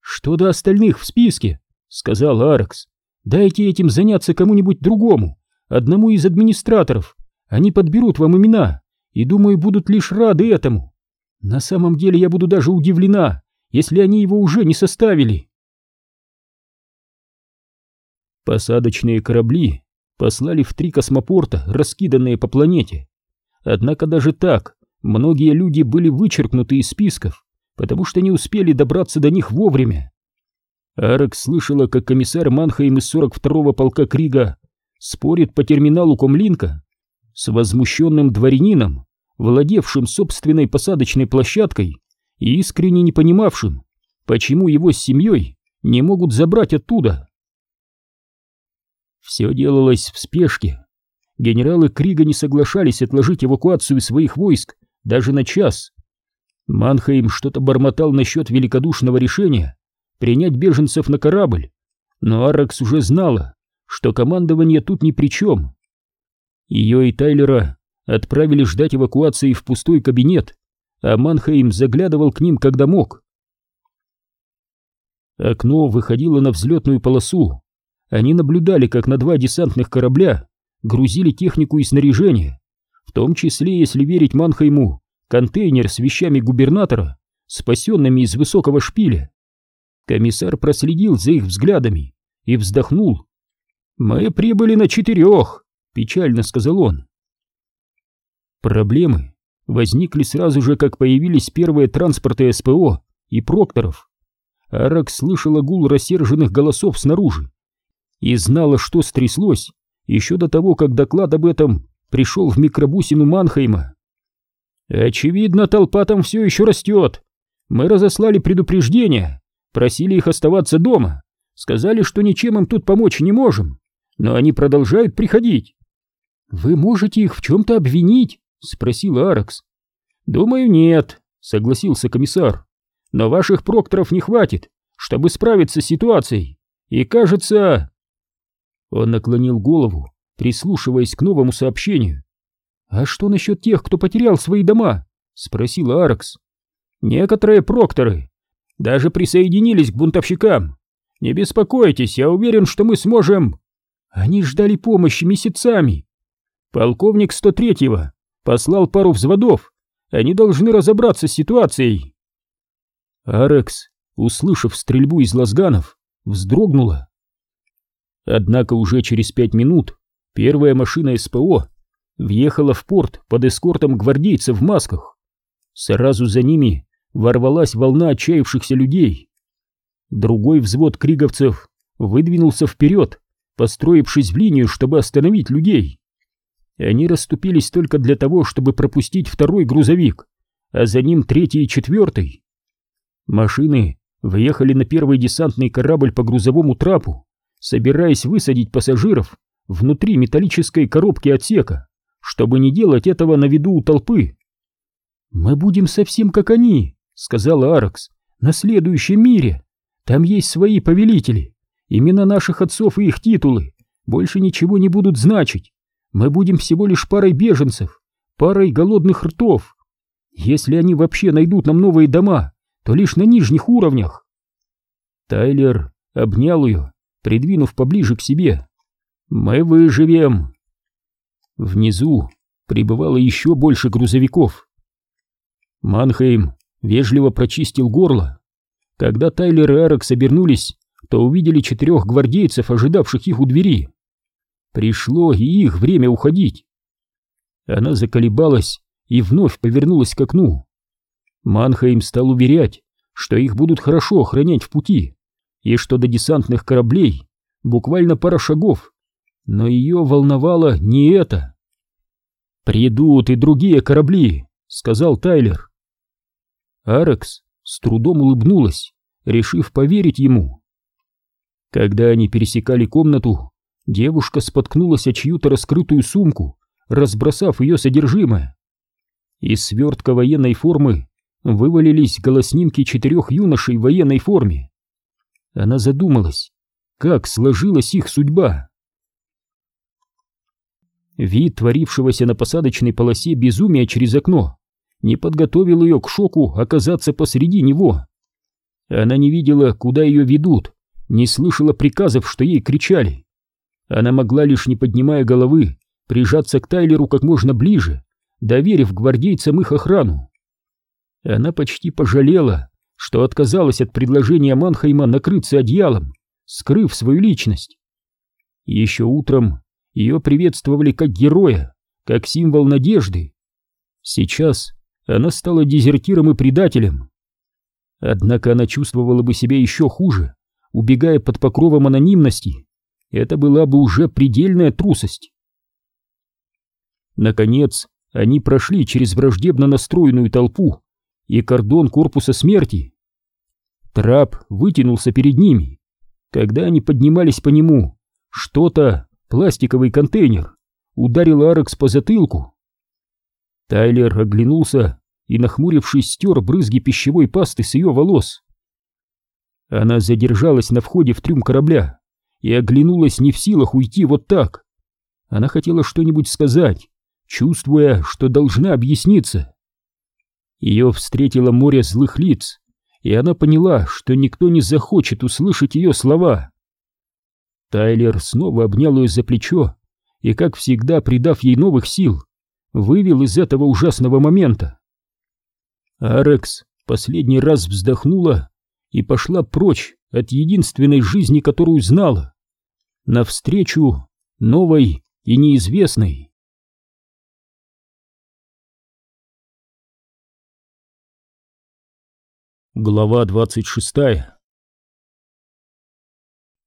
Что до остальных в списке, сказал Аркс. Дайте этим заняться кому-нибудь другому, одному из администраторов. Они подберут вам имена и, думаю, будут лишь рады этому. На самом деле я буду даже удивлена, если они его уже не составили. Посадочные корабли послали в три космопорта, раскиданные по планете. Однако даже так многие люди были вычеркнуты из списков, потому что не успели добраться до них вовремя. Арек слышала, как комиссар Манхейм из 42-го полка Крига спорит по терминалу Комлинка с возмущенным дворянином, владевшим собственной посадочной площадкой и искренне не понимавшим, почему его с семьей не могут забрать оттуда. Все делалось в спешке. Генералы Крига не соглашались отложить эвакуацию своих войск даже на час. Манхейм что-то бормотал насчет великодушного решения принять беженцев на корабль, но Аракс уже знала, что командование тут ни при чем. Ее и Тайлера отправили ждать эвакуации в пустой кабинет, а Манхейм заглядывал к ним, когда мог. Окно выходило на взлетную полосу. Они наблюдали, как на два десантных корабля грузили технику и снаряжение, в том числе, если верить Манхейму, контейнер с вещами губернатора, спасенными из высокого шпиля. Комиссар проследил за их взглядами и вздохнул. «Мы прибыли на четырех», — печально сказал он. Проблемы возникли сразу же, как появились первые транспорты СПО и прокторов. Арак слышала гул рассерженных голосов снаружи и знала, что стряслось еще до того, как доклад об этом пришел в микробусину Манхейма. «Очевидно, толпа там все еще растет. Мы разослали предупреждение, просили их оставаться дома, сказали, что ничем им тут помочь не можем, но они продолжают приходить. Вы можете их в чем-то обвинить? спросил Аракс. Думаю, нет, согласился комиссар. Но ваших прокторов не хватит, чтобы справиться с ситуацией. И кажется... Он наклонил голову, прислушиваясь к новому сообщению. «А что насчет тех, кто потерял свои дома?» — спросил Аракс. «Некоторые прокторы даже присоединились к бунтовщикам. Не беспокойтесь, я уверен, что мы сможем... Они ждали помощи месяцами. Полковник 103-го послал пару взводов. Они должны разобраться с ситуацией. Арекс, услышав стрельбу из лазганов, вздрогнула. Однако уже через пять минут первая машина СПО въехала в порт под эскортом гвардейцев в масках. Сразу за ними ворвалась волна отчаявшихся людей. Другой взвод криговцев выдвинулся вперед, построившись в линию, чтобы остановить людей. Они расступились только для того, чтобы пропустить второй грузовик, а за ним третий и четвертый. Машины въехали на первый десантный корабль по грузовому трапу, собираясь высадить пассажиров внутри металлической коробки отсека, чтобы не делать этого на виду у толпы. «Мы будем совсем как они», сказал Аракс, на следующем мире. Там есть свои повелители. Имена наших отцов и их титулы больше ничего не будут значить. Мы будем всего лишь парой беженцев, парой голодных ртов. Если они вообще найдут нам новые дома, то лишь на нижних уровнях. Тайлер обнял ее, придвинув поближе к себе. Мы выживем. Внизу прибывало еще больше грузовиков. Манхейм вежливо прочистил горло. Когда Тайлер и Эрок собернулись, то увидели четырех гвардейцев, ожидавших их у двери. Пришло и их время уходить. Она заколебалась и вновь повернулась к окну. Манхейм стал уверять, что их будут хорошо охранять в пути, и что до десантных кораблей буквально пара шагов, но ее волновало не это. «Придут и другие корабли», — сказал Тайлер. Арекс с трудом улыбнулась, решив поверить ему. Когда они пересекали комнату, девушка споткнулась о чью-то раскрытую сумку, разбросав ее содержимое. Из свертка военной формы вывалились голоснимки четырех юношей в военной форме. Она задумалась, как сложилась их судьба. Вид творившегося на посадочной полосе безумия через окно не подготовил ее к шоку оказаться посреди него. Она не видела, куда ее ведут, не слышала приказов, что ей кричали. Она могла лишь, не поднимая головы, прижаться к Тайлеру как можно ближе, доверив гвардейцам их охрану. Она почти пожалела, что отказалась от предложения Манхайма накрыться одеялом, скрыв свою личность. Еще утром ее приветствовали как героя, как символ надежды. Сейчас она стала дезертиром и предателем. Однако она чувствовала бы себя еще хуже, убегая под покровом анонимности. Это была бы уже предельная трусость. Наконец, они прошли через враждебно настроенную толпу и кордон корпуса смерти. Трап вытянулся перед ними. Когда они поднимались по нему, что-то, пластиковый контейнер, ударил Арекс по затылку. Тайлер оглянулся и, нахмурившись, стер брызги пищевой пасты с ее волос. Она задержалась на входе в трюм корабля и оглянулась не в силах уйти вот так. Она хотела что-нибудь сказать, чувствуя, что должна объясниться. Ее встретило море злых лиц, и она поняла, что никто не захочет услышать ее слова. Тайлер снова обнял ее за плечо и, как всегда, придав ей новых сил, вывел из этого ужасного момента. Арекс последний раз вздохнула и пошла прочь от единственной жизни, которую знала, навстречу новой и неизвестной. Глава двадцать шестая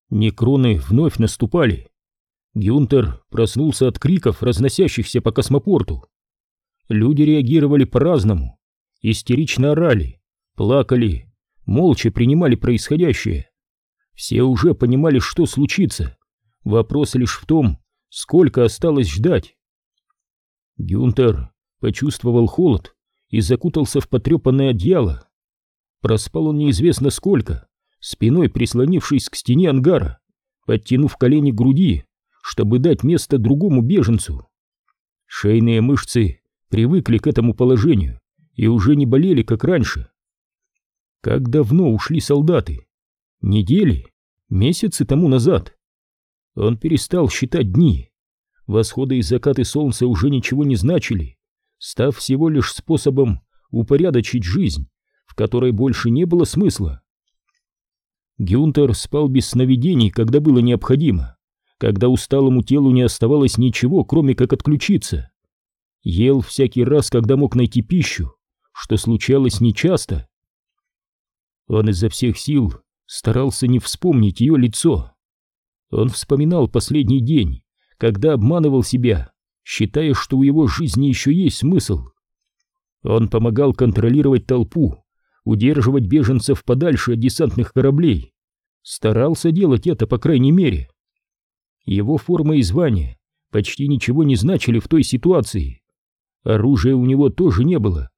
Некроны вновь наступали. Гюнтер проснулся от криков, разносящихся по космопорту. Люди реагировали по-разному, истерично орали, плакали, молча принимали происходящее. Все уже понимали, что случится. Вопрос лишь в том, сколько осталось ждать. Гюнтер почувствовал холод и закутался в потрепанное одеяло. Проспал он неизвестно сколько, спиной прислонившись к стене ангара, подтянув колени к груди, чтобы дать место другому беженцу. Шейные мышцы привыкли к этому положению и уже не болели, как раньше. Как давно ушли солдаты? Недели? Месяцы тому назад? Он перестал считать дни. Восходы и закаты солнца уже ничего не значили, став всего лишь способом упорядочить жизнь, в которой больше не было смысла. Гюнтер спал без сновидений, когда было необходимо, когда усталому телу не оставалось ничего, кроме как отключиться. Ел всякий раз, когда мог найти пищу, что случалось нечасто. Он изо всех сил старался не вспомнить ее лицо. Он вспоминал последний день, когда обманывал себя, считая, что у его жизни еще есть смысл. Он помогал контролировать толпу, удерживать беженцев подальше от десантных кораблей. Старался делать это, по крайней мере. Его форма и звание почти ничего не значили в той ситуации. Оружия у него тоже не было,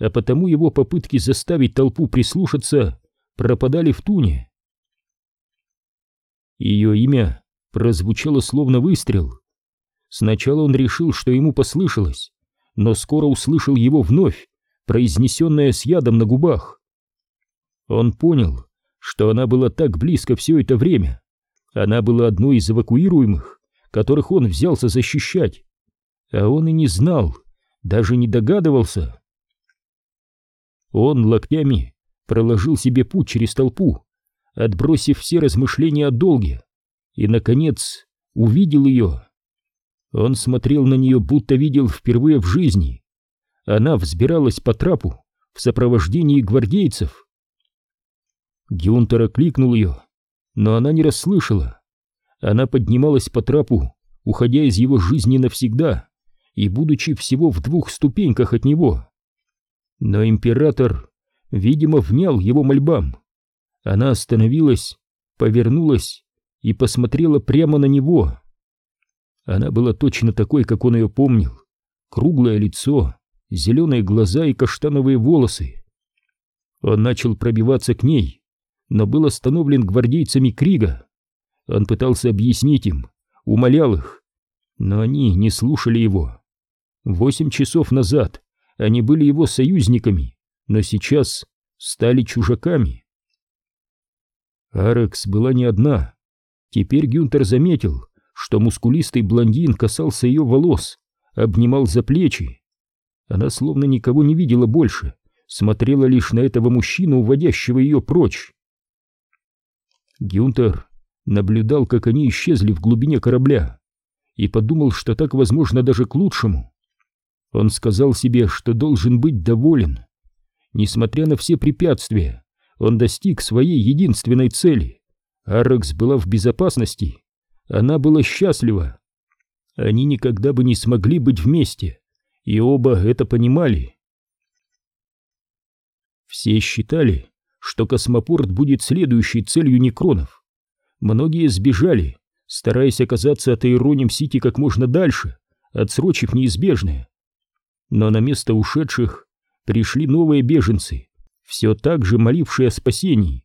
а потому его попытки заставить толпу прислушаться пропадали в туне. Ее имя прозвучало словно выстрел. Сначала он решил, что ему послышалось, но скоро услышал его вновь, произнесенное с ядом на губах. Он понял, что она была так близко все это время. Она была одной из эвакуируемых, которых он взялся защищать. А он и не знал, даже не догадывался. Он локтями проложил себе путь через толпу, отбросив все размышления о долге, и, наконец, увидел ее. Он смотрел на нее, будто видел впервые в жизни. Она взбиралась по трапу в сопровождении гвардейцев. Гюнтер окликнул ее, но она не расслышала. Она поднималась по трапу, уходя из его жизни навсегда и будучи всего в двух ступеньках от него. Но император, видимо, внял его мольбам. Она остановилась, повернулась и посмотрела прямо на него. Она была точно такой, как он ее помнил. Круглое лицо, зеленые глаза и каштановые волосы. Он начал пробиваться к ней, но был остановлен гвардейцами Крига. Он пытался объяснить им, умолял их, но они не слушали его. Восемь часов назад они были его союзниками, но сейчас стали чужаками. Арекс была не одна. Теперь Гюнтер заметил, что мускулистый блондин касался ее волос, обнимал за плечи. Она словно никого не видела больше, смотрела лишь на этого мужчину, уводящего ее прочь. Гюнтер наблюдал, как они исчезли в глубине корабля, и подумал, что так возможно даже к лучшему. Он сказал себе, что должен быть доволен. Несмотря на все препятствия, он достиг своей единственной цели. Аракс была в безопасности, она была счастлива. Они никогда бы не смогли быть вместе, и оба это понимали. Все считали, что космопорт будет следующей целью некронов. Многие сбежали, стараясь оказаться от Иероним-Сити как можно дальше, отсрочив неизбежное. Но на место ушедших пришли новые беженцы, все так же молившие о спасении.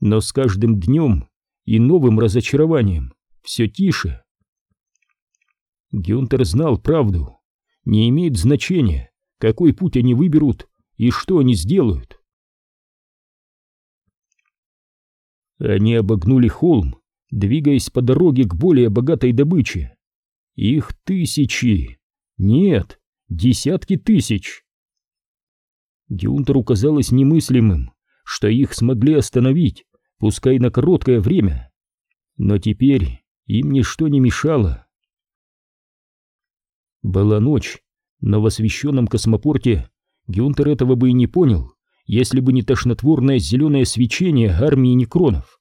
Но с каждым днем и новым разочарованием все тише. Гюнтер знал правду. Не имеет значения, какой путь они выберут и что они сделают. Они обогнули холм, двигаясь по дороге к более богатой добыче. Их тысячи. Нет, десятки тысяч. Гюнтеру казалось немыслимым, что их смогли остановить, пускай на короткое время. Но теперь им ничто не мешало. Была ночь, но в освещенном космопорте Гюнтер этого бы и не понял, если бы не тошнотворное зеленое свечение армии некронов.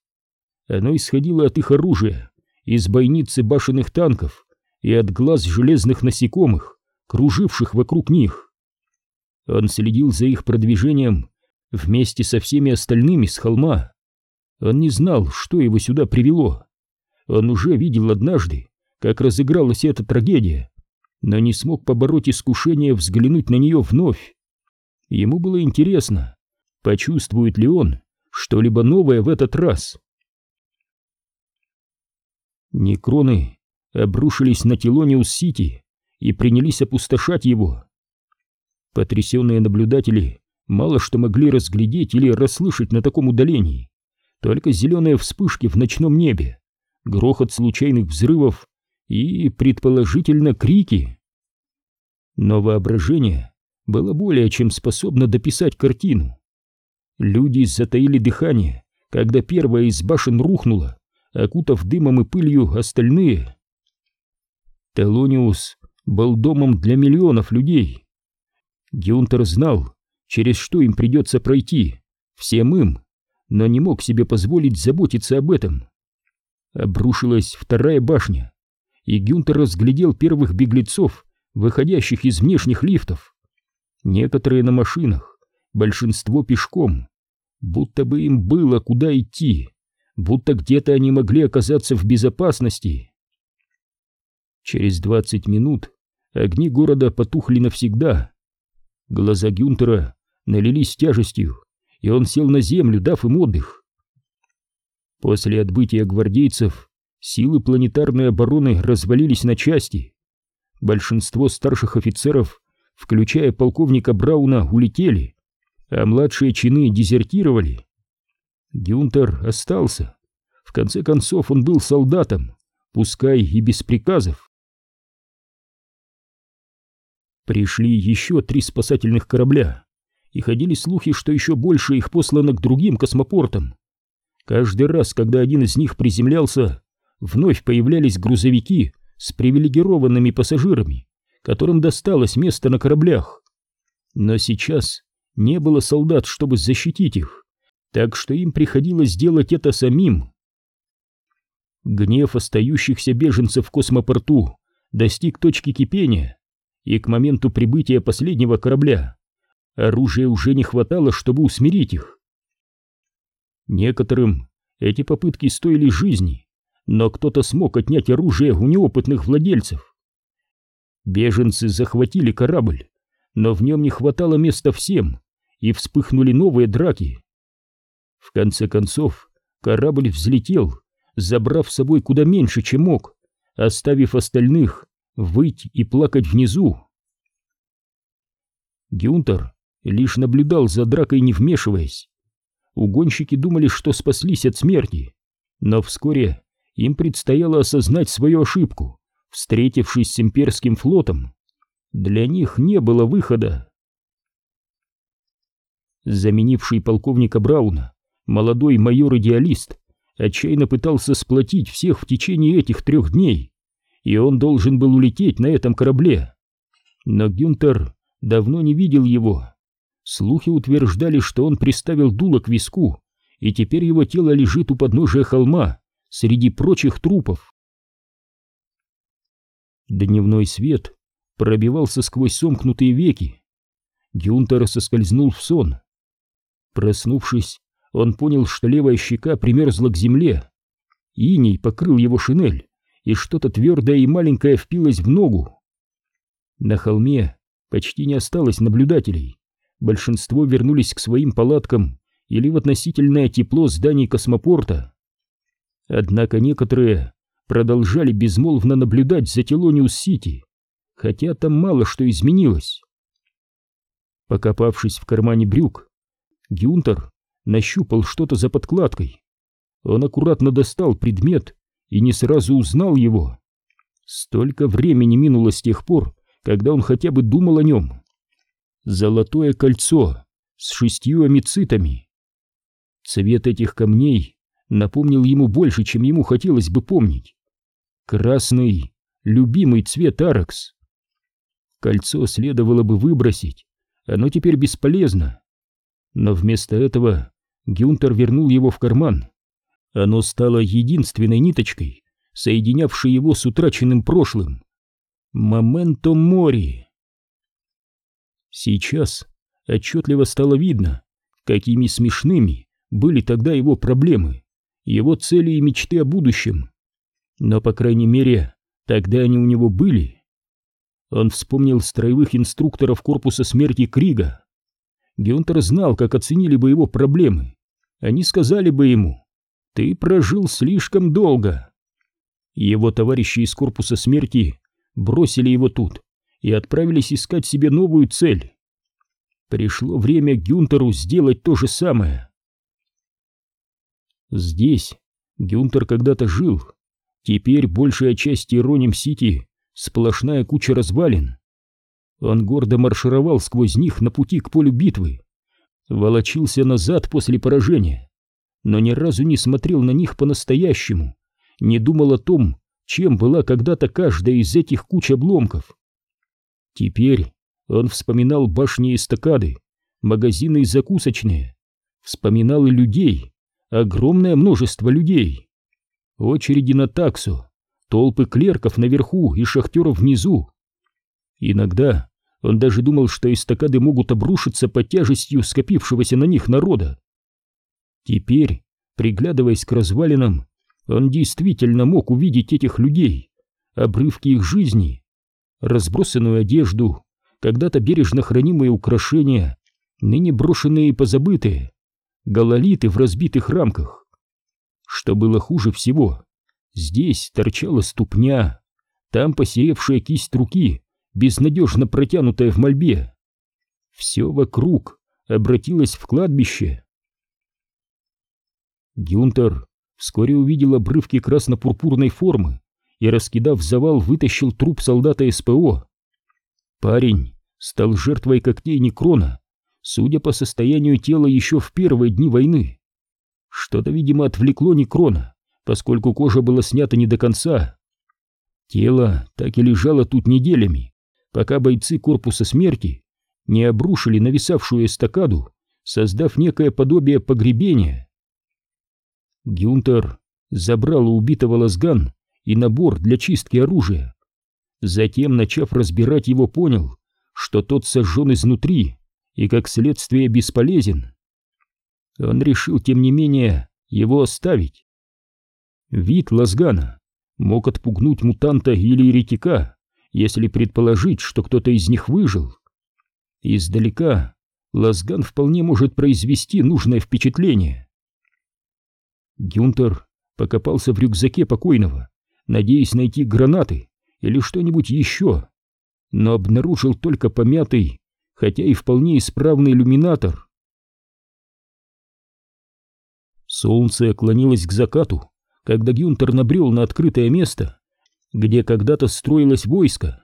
Оно исходило от их оружия, из бойницы башенных танков и от глаз железных насекомых, круживших вокруг них. Он следил за их продвижением вместе со всеми остальными с холма. Он не знал, что его сюда привело. Он уже видел однажды, как разыгралась эта трагедия, но не смог побороть искушение взглянуть на нее вновь. Ему было интересно, почувствует ли он что-либо новое в этот раз. Некроны обрушились на Телониус-Сити и принялись опустошать его. Потрясенные наблюдатели мало что могли разглядеть или расслышать на таком удалении, только зеленые вспышки в ночном небе, грохот случайных взрывов и, предположительно, крики. Но воображение было более чем способно дописать картину. Люди затаили дыхание, когда первая из башен рухнула, окутав дымом и пылью остальные. Телониус был домом для миллионов людей. Гюнтер знал, через что им придется пройти, всем им, но не мог себе позволить заботиться об этом. Обрушилась вторая башня, и Гюнтер разглядел первых беглецов, выходящих из внешних лифтов. Некоторые на машинах, большинство пешком, будто бы им было куда идти, будто где-то они могли оказаться в безопасности. Через двадцать минут огни города потухли навсегда. Глаза Гюнтера налились тяжестью, и он сел на землю, дав им отдых. После отбытия гвардейцев силы планетарной обороны развалились на части. Большинство старших офицеров, включая полковника Брауна, улетели, а младшие чины дезертировали. Гюнтер остался. В конце концов он был солдатом, пускай и без приказов. Пришли еще три спасательных корабля, и ходили слухи, что еще больше их послано к другим космопортам. Каждый раз, когда один из них приземлялся, вновь появлялись грузовики с привилегированными пассажирами, которым досталось место на кораблях. Но сейчас не было солдат, чтобы защитить их, так что им приходилось делать это самим. Гнев остающихся беженцев в космопорту достиг точки кипения, и к моменту прибытия последнего корабля оружия уже не хватало, чтобы усмирить их. Некоторым эти попытки стоили жизни, но кто-то смог отнять оружие у неопытных владельцев. Беженцы захватили корабль, но в нем не хватало места всем, и вспыхнули новые драки. В конце концов, корабль взлетел, забрав с собой куда меньше, чем мог, оставив остальных выть и плакать внизу. Гюнтер лишь наблюдал за дракой, не вмешиваясь. Угонщики думали, что спаслись от смерти, но вскоре им предстояло осознать свою ошибку, встретившись с имперским флотом. Для них не было выхода. Заменивший полковника Брауна, молодой майор-идеалист, отчаянно пытался сплотить всех в течение этих трех дней, и он должен был улететь на этом корабле. Но Гюнтер давно не видел его. Слухи утверждали, что он приставил дуло к виску, и теперь его тело лежит у подножия холма, среди прочих трупов. Дневной свет пробивался сквозь сомкнутые веки. Гюнтер соскользнул в сон. Проснувшись, он понял, что левая щека примерзла к земле. Иней покрыл его шинель, и что-то твердое и маленькое впилось в ногу. На холме почти не осталось наблюдателей. Большинство вернулись к своим палаткам или в относительное тепло зданий космопорта. Однако некоторые продолжали безмолвно наблюдать за Телониус-Сити, хотя там мало что изменилось. Покопавшись в кармане брюк, Гюнтер нащупал что-то за подкладкой. Он аккуратно достал предмет и не сразу узнал его. Столько времени минуло с тех пор, когда он хотя бы думал о нем. Золотое кольцо с шестью амицитами. Цвет этих камней напомнил ему больше, чем ему хотелось бы помнить. Красный, любимый цвет Аракс. Кольцо следовало бы выбросить, оно теперь бесполезно. Но вместо этого Гюнтер вернул его в карман. Оно стало единственной ниточкой, соединявшей его с утраченным прошлым. Моменто мори. Сейчас отчетливо стало видно, какими смешными были тогда его проблемы, его цели и мечты о будущем. Но, по крайней мере, тогда они у него были. Он вспомнил строевых инструкторов корпуса смерти Крига. Гюнтер знал, как оценили бы его проблемы. Они сказали бы ему, «Ты прожил слишком долго». Его товарищи из корпуса смерти бросили его тут и отправились искать себе новую цель. Пришло время Гюнтеру сделать то же самое. Здесь Гюнтер когда-то жил. Теперь большая часть Ироним-Сити — сплошная куча развалин. Он гордо маршировал сквозь них на пути к полю битвы, волочился назад после поражения, но ни разу не смотрел на них по-настоящему, не думал о том, чем была когда-то каждая из этих куч обломков. Теперь он вспоминал башни и эстакады, магазины и закусочные, вспоминал и людей, огромное множество людей, очереди на таксу, толпы клерков наверху и шахтеров внизу. Иногда он даже думал, что эстакады могут обрушиться под тяжестью скопившегося на них народа. Теперь, приглядываясь к развалинам, он действительно мог увидеть этих людей, обрывки их жизни, разбросанную одежду, когда-то бережно хранимые украшения, ныне брошенные и позабытые, гололиты в разбитых рамках. Что было хуже всего, здесь торчала ступня, там посеявшая кисть руки, безнадежно протянутая в мольбе. Все вокруг обратилось в кладбище. Гюнтер вскоре увидел обрывки красно-пурпурной формы и, раскидав завал, вытащил труп солдата СПО. Парень стал жертвой когтей Некрона, судя по состоянию тела еще в первые дни войны. Что-то, видимо, отвлекло Некрона, поскольку кожа была снята не до конца. Тело так и лежало тут неделями, пока бойцы корпуса смерти не обрушили нависавшую эстакаду, создав некое подобие погребения. Гюнтер забрал у убитого лазган и набор для чистки оружия. Затем, начав разбирать его, понял, что тот сожжен изнутри и, как следствие, бесполезен. Он решил, тем не менее, его оставить. Вид лазгана мог отпугнуть мутанта или еретика, если предположить, что кто-то из них выжил. Издалека лазган вполне может произвести нужное впечатление. Гюнтер покопался в рюкзаке покойного, надеясь найти гранаты или что-нибудь еще, но обнаружил только помятый, хотя и вполне исправный иллюминатор. Солнце клонилось к закату, когда Гюнтер набрел на открытое место, где когда-то строилось войско.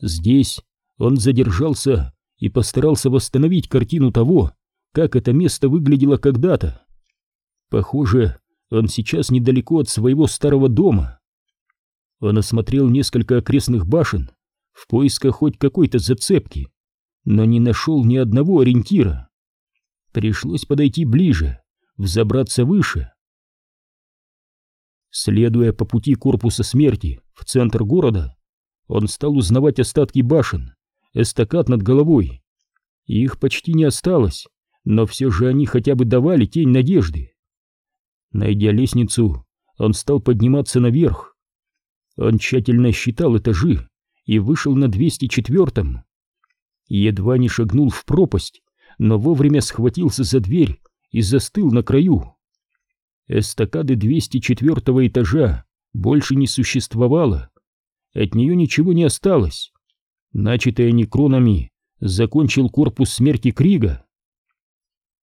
Здесь он задержался и постарался восстановить картину того, как это место выглядело когда-то. Похоже, он сейчас недалеко от своего старого дома. Он осмотрел несколько окрестных башен в поисках хоть какой-то зацепки, но не нашел ни одного ориентира. Пришлось подойти ближе, взобраться выше. Следуя по пути корпуса смерти в центр города, он стал узнавать остатки башен, эстакад над головой. Их почти не осталось, но все же они хотя бы давали тень надежды. Найдя лестницу, он стал подниматься наверх. Он тщательно считал этажи и вышел на 204-м. Едва не шагнул в пропасть, но вовремя схватился за дверь и застыл на краю. Эстакады 204 этажа больше не существовало. От нее ничего не осталось. Начатое некронами закончил корпус смерти Крига.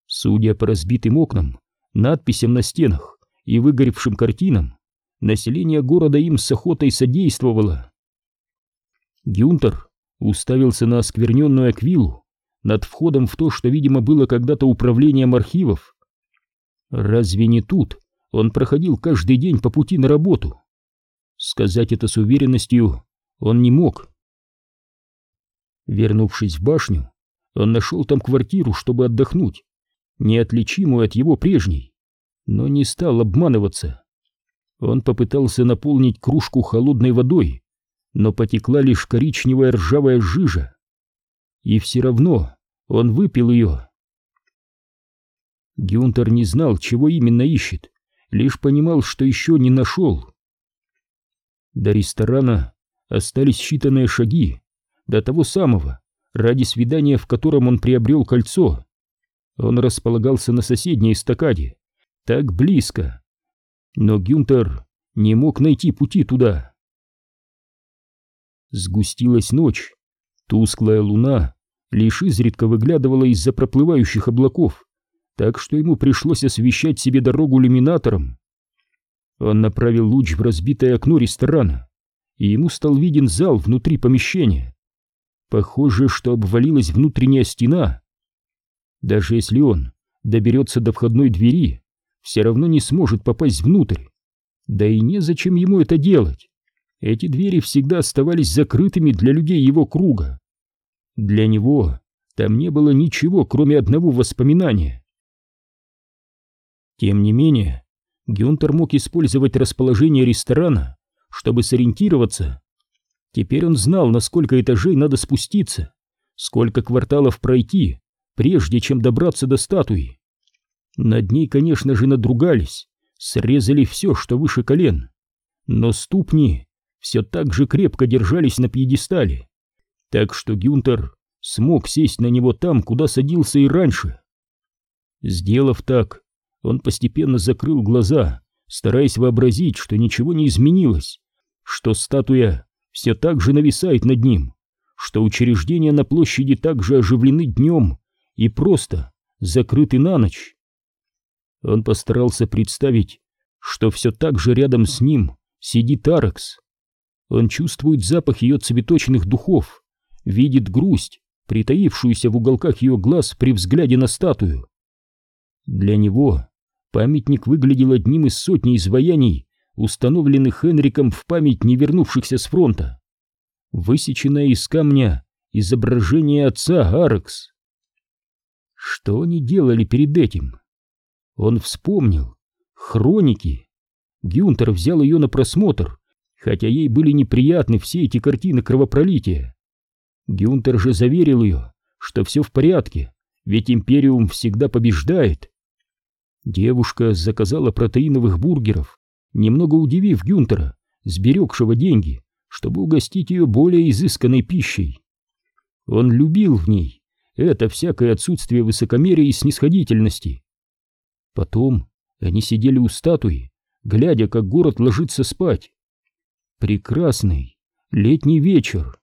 Судя по разбитым окнам, надписям на стенах и выгоревшим картинам, население города им с охотой содействовало. Гюнтер уставился на оскверненную аквилу над входом в то, что, видимо, было когда-то управлением архивов. Разве не тут он проходил каждый день по пути на работу? Сказать это с уверенностью он не мог. Вернувшись в башню, он нашел там квартиру, чтобы отдохнуть, неотличимую от его прежней, но не стал обманываться. Он попытался наполнить кружку холодной водой, но потекла лишь коричневая ржавая жижа. И все равно он выпил ее. Гюнтер не знал, чего именно ищет, лишь понимал, что еще не нашел. До ресторана остались считанные шаги, до того самого, ради свидания, в котором он приобрел кольцо. Он располагался на соседней эстакаде, так близко. Но Гюнтер не мог найти пути туда. Сгустилась ночь, тусклая луна лишь изредка выглядывала из-за проплывающих облаков, так что ему пришлось освещать себе дорогу иллюминатором. Он направил луч в разбитое окно ресторана, и ему стал виден зал внутри помещения. Похоже, что обвалилась внутренняя стена. Даже если он доберется до входной двери, все равно не сможет попасть внутрь. Да и незачем ему это делать. Эти двери всегда оставались закрытыми для людей его круга. Для него там не было ничего, кроме одного воспоминания. Тем не менее, Гюнтер мог использовать расположение ресторана, чтобы сориентироваться Теперь он знал, на сколько этажей надо спуститься, сколько кварталов пройти, прежде чем добраться до статуи. Над ней, конечно же, надругались, срезали все, что выше колен, но ступни все так же крепко держались на пьедестале, так что Гюнтер смог сесть на него там, куда садился и раньше. Сделав так, он постепенно закрыл глаза, стараясь вообразить, что ничего не изменилось, что статуя все так же нависает над ним, что учреждения на площади также оживлены днем и просто закрыты на ночь. Он постарался представить, что все так же рядом с ним сидит Арекс. Он чувствует запах ее цветочных духов, видит грусть, притаившуюся в уголках ее глаз при взгляде на статую. Для него памятник выглядел одним из сотни изваяний установленных Хенриком в память не вернувшихся с фронта. Высеченное из камня изображение отца Арекс. Что они делали перед этим? Он вспомнил. Хроники. Гюнтер взял ее на просмотр, хотя ей были неприятны все эти картины кровопролития. Гюнтер же заверил ее, что все в порядке, ведь Империум всегда побеждает. Девушка заказала протеиновых бургеров немного удивив Гюнтера, сберегшего деньги, чтобы угостить ее более изысканной пищей. Он любил в ней это всякое отсутствие высокомерия и снисходительности. Потом они сидели у статуи, глядя, как город ложится спать. Прекрасный летний вечер.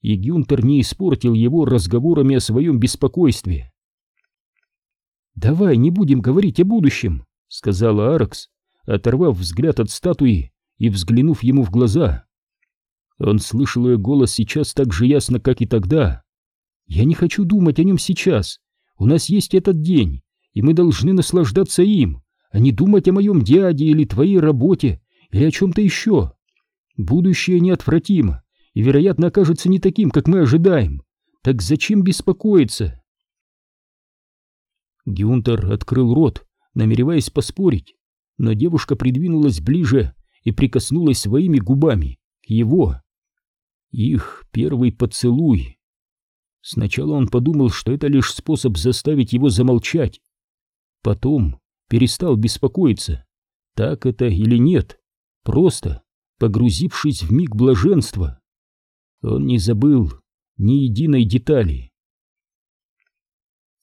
и Гюнтер не испортил его разговорами о своем беспокойстве. «Давай не будем говорить о будущем», — сказала Аракс, оторвав взгляд от статуи и взглянув ему в глаза. Он слышал ее голос сейчас так же ясно, как и тогда. «Я не хочу думать о нем сейчас. У нас есть этот день, и мы должны наслаждаться им, а не думать о моем дяде или твоей работе, или о чем-то еще. Будущее неотвратимо, и, вероятно, окажется не таким, как мы ожидаем. Так зачем беспокоиться?» Гюнтер открыл рот, намереваясь поспорить, но девушка придвинулась ближе и прикоснулась своими губами к его. Их первый поцелуй. Сначала он подумал, что это лишь способ заставить его замолчать. Потом перестал беспокоиться, так это или нет, просто погрузившись в миг блаженства. Он не забыл ни единой детали.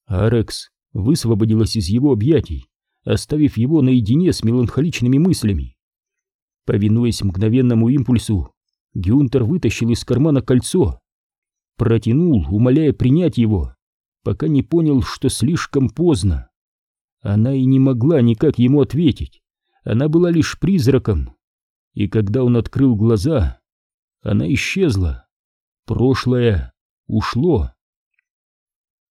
Арекс высвободилась из его объятий, оставив его наедине с меланхоличными мыслями. Повинуясь мгновенному импульсу, Гюнтер вытащил из кармана кольцо, протянул, умоляя принять его, пока не понял, что слишком поздно. Она и не могла никак ему ответить, она была лишь призраком. И когда он открыл глаза, она исчезла. Прошлое ушло.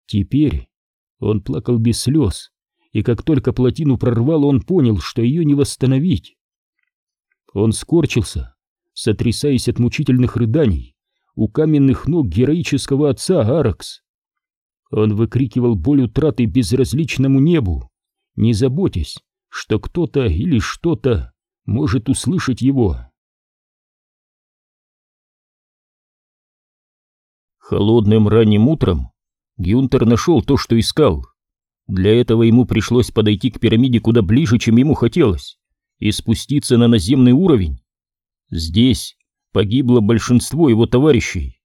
Теперь он плакал без слез, и как только плотину прорвал, он понял, что ее не восстановить. Он скорчился, сотрясаясь от мучительных рыданий у каменных ног героического отца Аракс. Он выкрикивал боль утраты безразличному небу, не заботясь, что кто-то или что-то может услышать его. Холодным ранним утром Гюнтер нашел то, что искал. Для этого ему пришлось подойти к пирамиде куда ближе, чем ему хотелось, и спуститься на наземный уровень. Здесь погибло большинство его товарищей.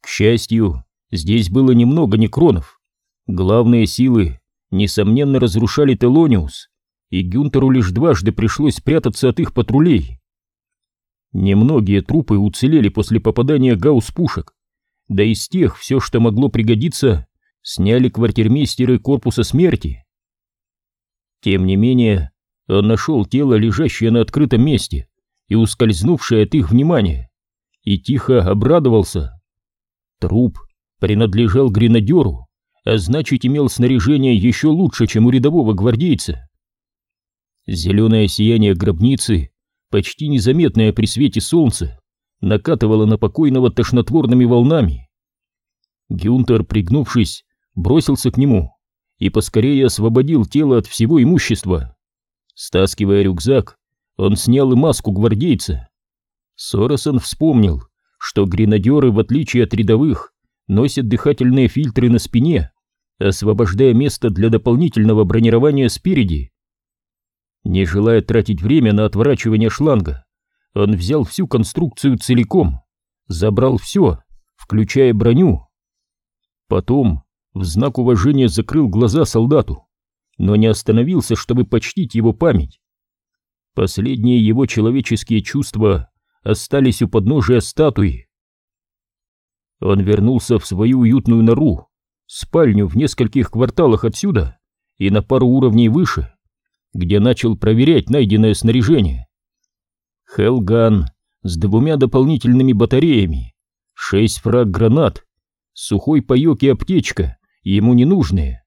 К счастью, здесь было немного некронов. Главные силы, несомненно, разрушали Телониус, и Гюнтеру лишь дважды пришлось прятаться от их патрулей. Немногие трупы уцелели после попадания гаусс-пушек, да из тех все, что могло пригодиться, сняли квартирмейстеры корпуса смерти. Тем не менее, он нашел тело, лежащее на открытом месте и ускользнувшее от их внимания, и тихо обрадовался. Труп принадлежал гренадеру, а значит имел снаряжение еще лучше, чем у рядового гвардейца. Зеленое сияние гробницы, почти незаметное при свете солнца, накатывало на покойного тошнотворными волнами. Гюнтер, пригнувшись, бросился к нему и поскорее освободил тело от всего имущества. Стаскивая рюкзак, он снял и маску гвардейца. Соросон вспомнил, что гренадеры, в отличие от рядовых, носят дыхательные фильтры на спине, освобождая место для дополнительного бронирования спереди. Не желая тратить время на отворачивание шланга, он взял всю конструкцию целиком, забрал все, включая броню. Потом в знак уважения закрыл глаза солдату, но не остановился, чтобы почтить его память. Последние его человеческие чувства остались у подножия статуи. Он вернулся в свою уютную нору, спальню в нескольких кварталах отсюда и на пару уровней выше, где начал проверять найденное снаряжение. Хелган с двумя дополнительными батареями, шесть фраг гранат, сухой паёк и аптечка, ему не нужные.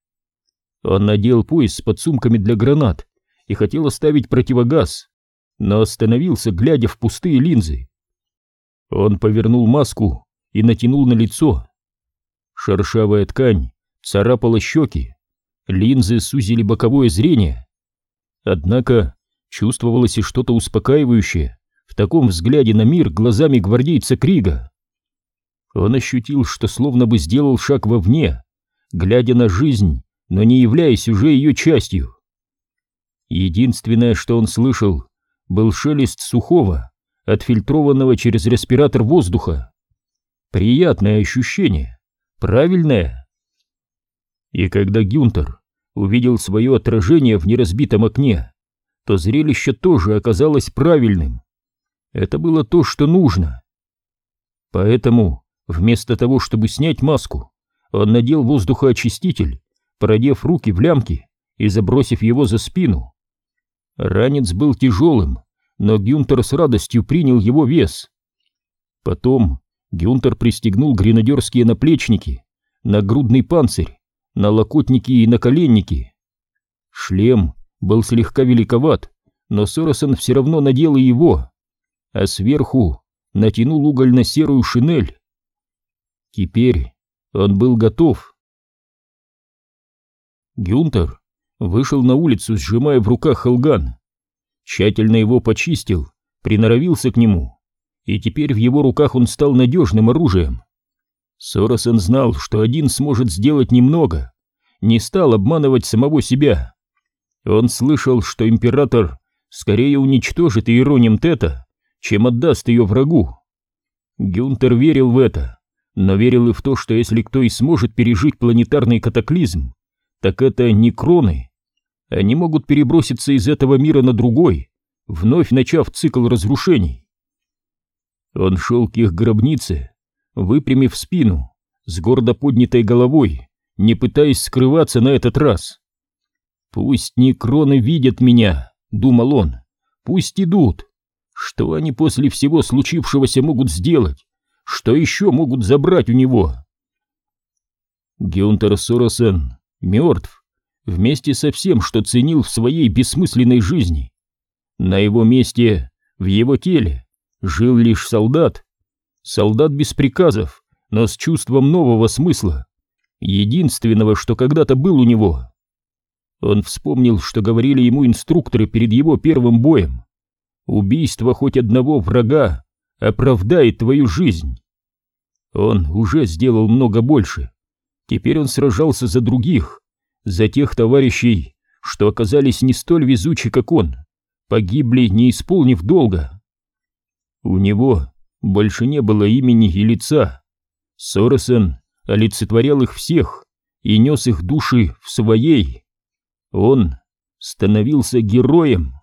Он надел пояс с подсумками для гранат и хотел оставить противогаз, но остановился, глядя в пустые линзы. Он повернул маску и натянул на лицо. Шершавая ткань царапала щеки, линзы сузили боковое зрение. Однако чувствовалось и что-то успокаивающее в таком взгляде на мир глазами гвардейца Крига. Он ощутил, что словно бы сделал шаг вовне, глядя на жизнь, но не являясь уже ее частью. Единственное, что он слышал, был шелест сухого, отфильтрованного через респиратор воздуха. Приятное ощущение, правильное. И когда Гюнтер увидел свое отражение в неразбитом окне, то зрелище тоже оказалось правильным. Это было то, что нужно. Поэтому Вместо того, чтобы снять маску, он надел воздухоочиститель, продев руки в лямки и забросив его за спину. Ранец был тяжелым, но Гюнтер с радостью принял его вес. Потом Гюнтер пристегнул гренадерские наплечники, нагрудный панцирь, налокотники и наколенники. Шлем был слегка великоват, но Соросон все равно надел и его, а сверху натянул угольно-серую шинель. Теперь он был готов. Гюнтер вышел на улицу, сжимая в руках халган. Тщательно его почистил, приноровился к нему, и теперь в его руках он стал надежным оружием. Соросон знал, что один сможет сделать немного, не стал обманывать самого себя. Он слышал, что император скорее уничтожит Иероним Тета, чем отдаст ее врагу. Гюнтер верил в это, но верил и в то, что если кто и сможет пережить планетарный катаклизм, так это не кроны. Они могут переброситься из этого мира на другой, вновь начав цикл разрушений. Он шел к их гробнице, выпрямив спину, с гордо поднятой головой, не пытаясь скрываться на этот раз. «Пусть некроны видят меня», — думал он, — «пусть идут. Что они после всего случившегося могут сделать? Что еще могут забрать у него?» Гюнтер Соросен мертв, вместе со всем, что ценил в своей бессмысленной жизни. На его месте, в его теле, жил лишь солдат. Солдат без приказов, но с чувством нового смысла, единственного, что когда-то был у него. Он вспомнил, что говорили ему инструкторы перед его первым боем. Убийство хоть одного врага оправдает твою жизнь. Он уже сделал много больше. Теперь он сражался за других, за тех товарищей, что оказались не столь везучи, как он, погибли, не исполнив долга. У него больше не было имени и лица. Соросен олицетворял их всех и нес их души в своей. Он становился героем.